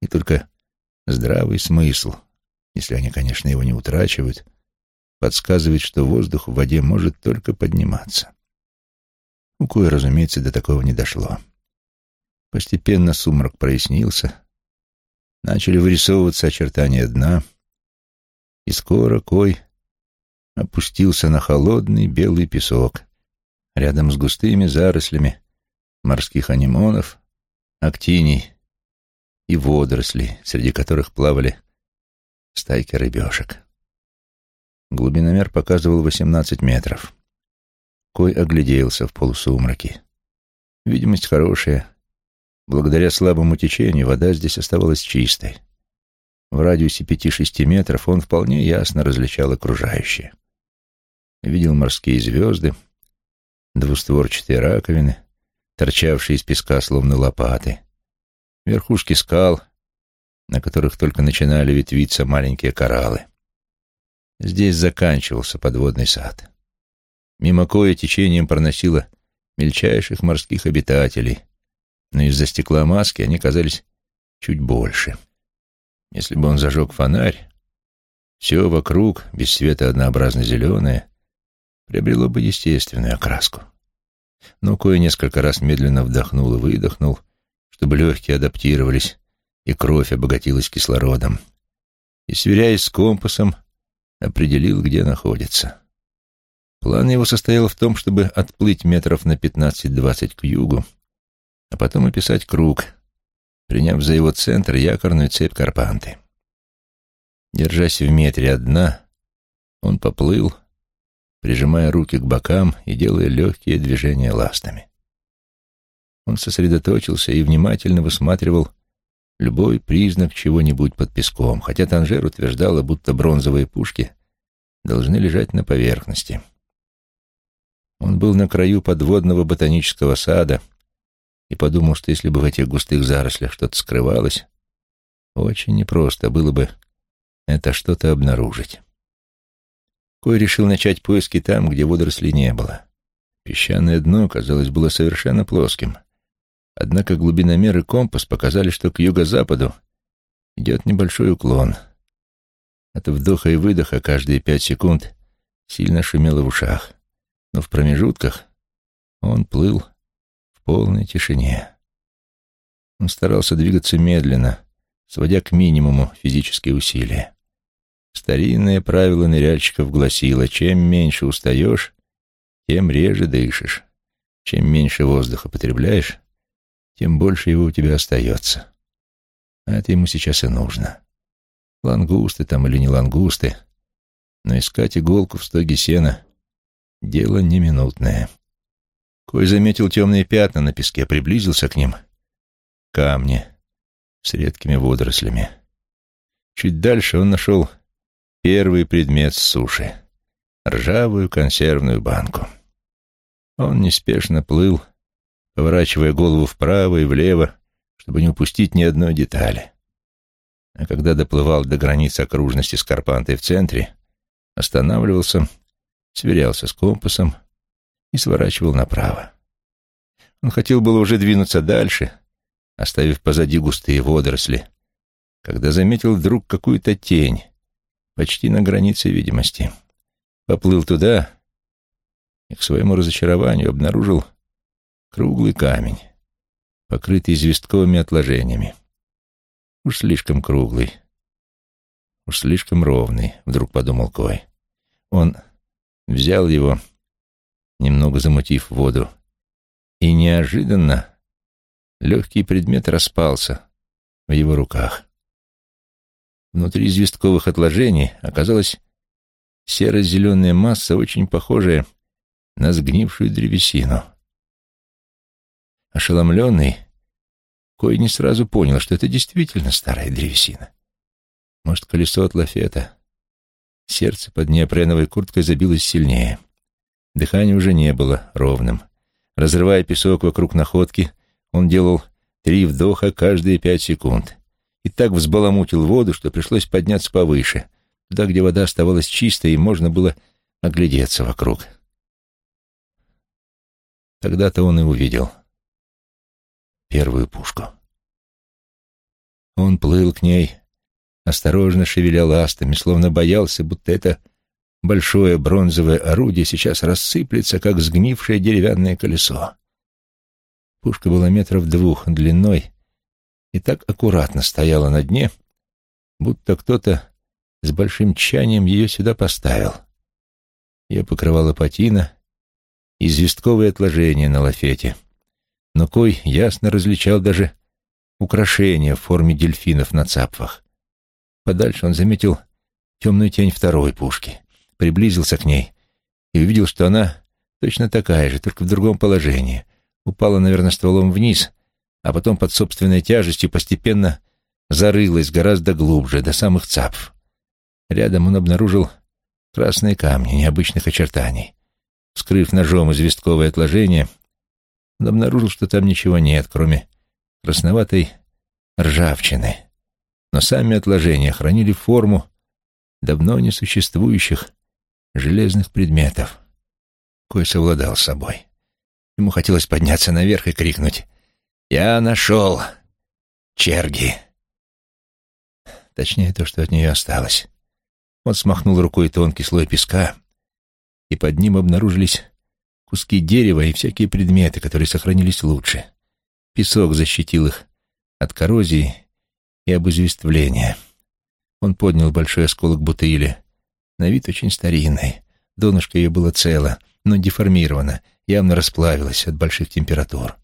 И только здравый смысл, если они, конечно, его не утрачивают, подсказывает, что воздух в воде может только подниматься. У Коя, разумеется, до такого не дошло. Постепенно сумрак прояснился, начали вырисовываться очертания дна, и скоро Кой опустился на холодный белый песок рядом с густыми зарослями морских анимонов, актиний и водорослей, среди которых плавали стайки рыбешек. Глубиномер показывал 18 метров. Кой огляделся в полусумраке. Видимость хорошая. Благодаря слабому течению вода здесь оставалась чистой. В радиусе пяти-шести метров он вполне ясно различал окружающее. Видел морские звезды, двустворчатые раковины, торчавшие из песка словно лопаты, верхушки скал, на которых только начинали ветвиться маленькие кораллы. Здесь заканчивался подводный сад. Мимо кое течением проносило мельчайших морских обитателей, но из-за стекла маски они казались чуть больше. Если бы он зажег фонарь, все вокруг, без света однообразно зеленое, приобрело бы естественную окраску. Но кое несколько раз медленно вдохнул и выдохнул, чтобы легкие адаптировались и кровь обогатилась кислородом, и, сверяясь с компасом, определил, где находится. План его состоял в том, чтобы отплыть метров на 15-20 к югу, а потом описать круг, приняв за его центр якорную цепь Карпанты. Держась в метре от дна, он поплыл, прижимая руки к бокам и делая легкие движения ластами. Он сосредоточился и внимательно высматривал любой признак чего-нибудь под песком, хотя Танжер утверждала, будто бронзовые пушки должны лежать на поверхности. Он был на краю подводного ботанического сада и подумал, что если бы в этих густых зарослях что-то скрывалось, очень непросто было бы это что-то обнаружить. Кой решил начать поиски там, где водорослей не было. Песчаное дно, казалось, было совершенно плоским. Однако глубиномер и компас показали, что к юго-западу идет небольшой уклон. От вдоха и выдоха каждые пять секунд сильно шумело в ушах, но в промежутках он плыл в полной тишине. Он старался двигаться медленно, сводя к минимуму физические усилия. Старинное правило ныряльщиков гласило, чем меньше устаешь, тем реже дышишь. Чем меньше воздуха потребляешь, тем больше его у тебя остается. А это ему сейчас и нужно. Лангусты там или не лангусты, но искать иголку в стоге сена — дело неминутное. Кой заметил темные пятна на песке, приблизился к ним. Камни с редкими водорослями. Чуть дальше он нашел первый предмет с суши — ржавую консервную банку. Он неспешно плыл, поворачивая голову вправо и влево, чтобы не упустить ни одной детали. А когда доплывал до границы окружности с Карпантой в центре, останавливался, сверялся с компасом и сворачивал направо. Он хотел было уже двинуться дальше, оставив позади густые водоросли, когда заметил вдруг какую-то тень, почти на границе видимости. Поплыл туда и к своему разочарованию обнаружил круглый камень, покрытый известковыми отложениями. Уж слишком круглый, уж слишком ровный, вдруг подумал Кой. Он взял его, немного замутив воду, и неожиданно легкий предмет распался в его руках. Внутри известковых отложений оказалась серо-зеленая масса, очень похожая на сгнившую древесину. Ошеломленный, Кой не сразу понял, что это действительно старая древесина. Может, колесо от лафета. Сердце под неопреновой курткой забилось сильнее. Дыхание уже не было ровным. Разрывая песок вокруг находки, он делал три вдоха каждые пять секунд и так взбаламутил воду, что пришлось подняться повыше, туда, где вода оставалась чистой, и можно было оглядеться вокруг. Тогда-то он и увидел первую пушку. Он плыл к ней, осторожно шевеля ластами, словно боялся, будто это большое бронзовое орудие сейчас рассыплется, как сгнившее деревянное колесо. Пушка была метров двух длиной и так аккуратно стояла на дне, будто кто-то с большим тщанием ее сюда поставил. Ее покрывала патина и известковые отложения на лафете, но Кой ясно различал даже украшения в форме дельфинов на цапфах. Подальше он заметил темную тень второй пушки, приблизился к ней и увидел, что она точно такая же, только в другом положении. Упала, наверное, стволом вниз, а потом под собственной тяжестью постепенно зарылась гораздо глубже, до самых цапф. Рядом он обнаружил красные камни необычных очертаний. Вскрыв ножом известковое отложение, он обнаружил, что там ничего нет, кроме красноватой ржавчины. Но сами отложения хранили форму давно несуществующих железных предметов. Кой совладал с собой. Ему хотелось подняться наверх и крикнуть «Я нашел! Черги!» Точнее, то, что от нее осталось. Он смахнул рукой тонкий слой песка, и под ним обнаружились куски дерева и всякие предметы, которые сохранились лучше. Песок защитил их от коррозии и обузвествления. Он поднял большой осколок бутыли, на вид очень старинной. Донышко ее было цело, но деформировано, явно расплавилось от больших температур.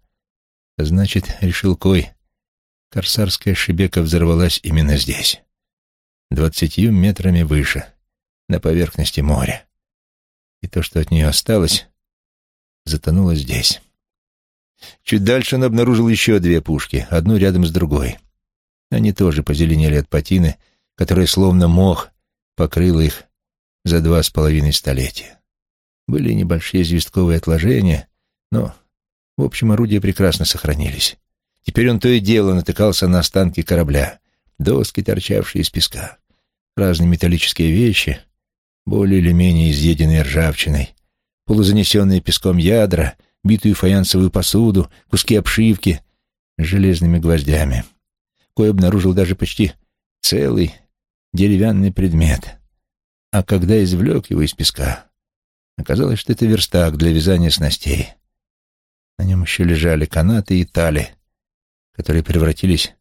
Значит, решил Кой, корсарская шибека взорвалась именно здесь, двадцатью метрами выше, на поверхности моря. И то, что от нее осталось, затонуло здесь. Чуть дальше он обнаружил еще две пушки, одну рядом с другой. Они тоже позеленели от патины, которая словно мох покрыла их за два с половиной столетия. Были небольшие известковые отложения, но, в общем, орудия прекрасно сохранились. Теперь он то и дело натыкался на останки корабля, доски, торчавшие из песка, разные металлические вещи, более или менее изъеденные ржавчиной, полузанесенные песком ядра, битую фаянсовую посуду, куски обшивки с железными гвоздями. Кой обнаружил даже почти целый деревянный предмет. А когда извлек его из песка, Оказалось, что это верстак для вязания снастей. На нем еще лежали канаты и тали, которые превратились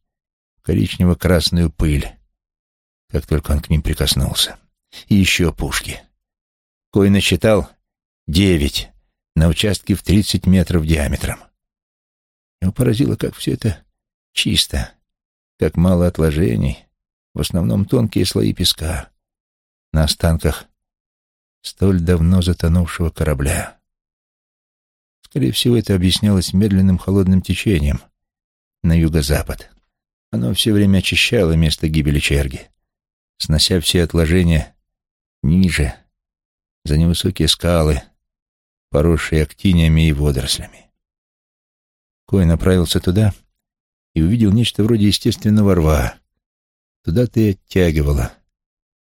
в коричнево-красную пыль, как только он к ним прикоснулся. И еще пушки. Кой насчитал девять на участке в тридцать метров диаметром. Его поразило, как все это чисто, как мало отложений, в основном тонкие слои песка. На останках столь давно затонувшего корабля. Скорее всего, это объяснялось медленным холодным течением на юго-запад. Оно все время очищало место гибели черги, снося все отложения ниже, за невысокие скалы, поросшие актиниями и водорослями. Кой направился туда и увидел нечто вроде естественного рва. Туда-то и оттягивало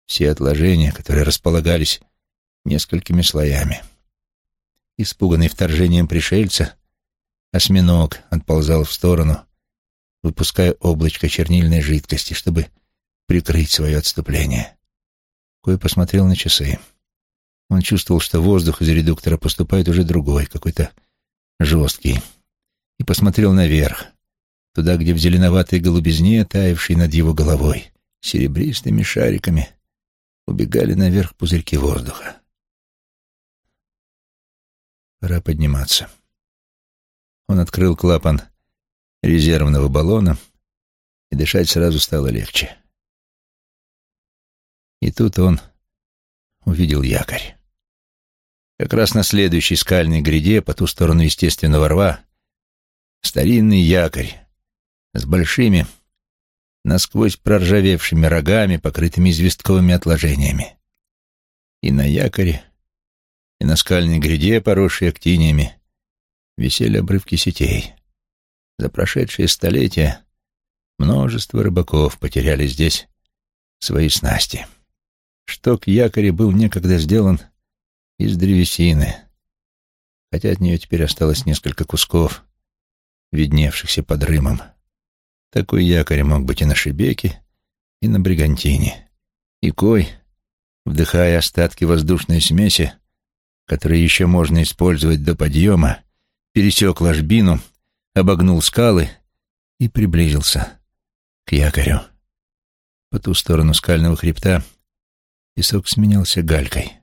все отложения, которые располагались несколькими слоями. Испуганный вторжением пришельца, осьминог отползал в сторону, выпуская облачко чернильной жидкости, чтобы прикрыть свое отступление. Кой посмотрел на часы. Он чувствовал, что воздух из редуктора поступает уже другой, какой-то жесткий, и посмотрел наверх, туда, где в зеленоватой голубизне, таявшей над его головой, серебристыми шариками, убегали наверх пузырьки воздуха. Пора подниматься. Он открыл клапан резервного баллона, и дышать сразу стало легче. И тут он увидел якорь. Как раз на следующей скальной гряде, по ту сторону естественного рва, старинный якорь с большими, насквозь проржавевшими рогами, покрытыми известковыми отложениями. И на якоре и на скальной гряде, поросшей актиниями, висели обрывки сетей. За прошедшие столетия множество рыбаков потеряли здесь свои снасти. Шток якоря был некогда сделан из древесины, хотя от нее теперь осталось несколько кусков, видневшихся под Рымом. Такой якорь мог быть и на Шебеке, и на Бригантине. И Кой вдыхая остатки воздушной смеси, которые еще можно использовать до подъема, пересек ложбину, обогнул скалы и приблизился к якорю. По ту сторону скального хребта песок сменялся галькой.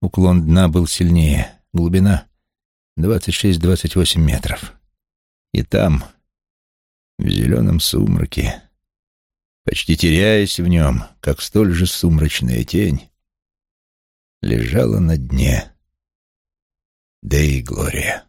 Уклон дна был сильнее, глубина — 26-28 метров. И там, в зеленом сумраке, почти теряясь в нем, как столь же сумрачная тень, лежала на дне. Да и Глория.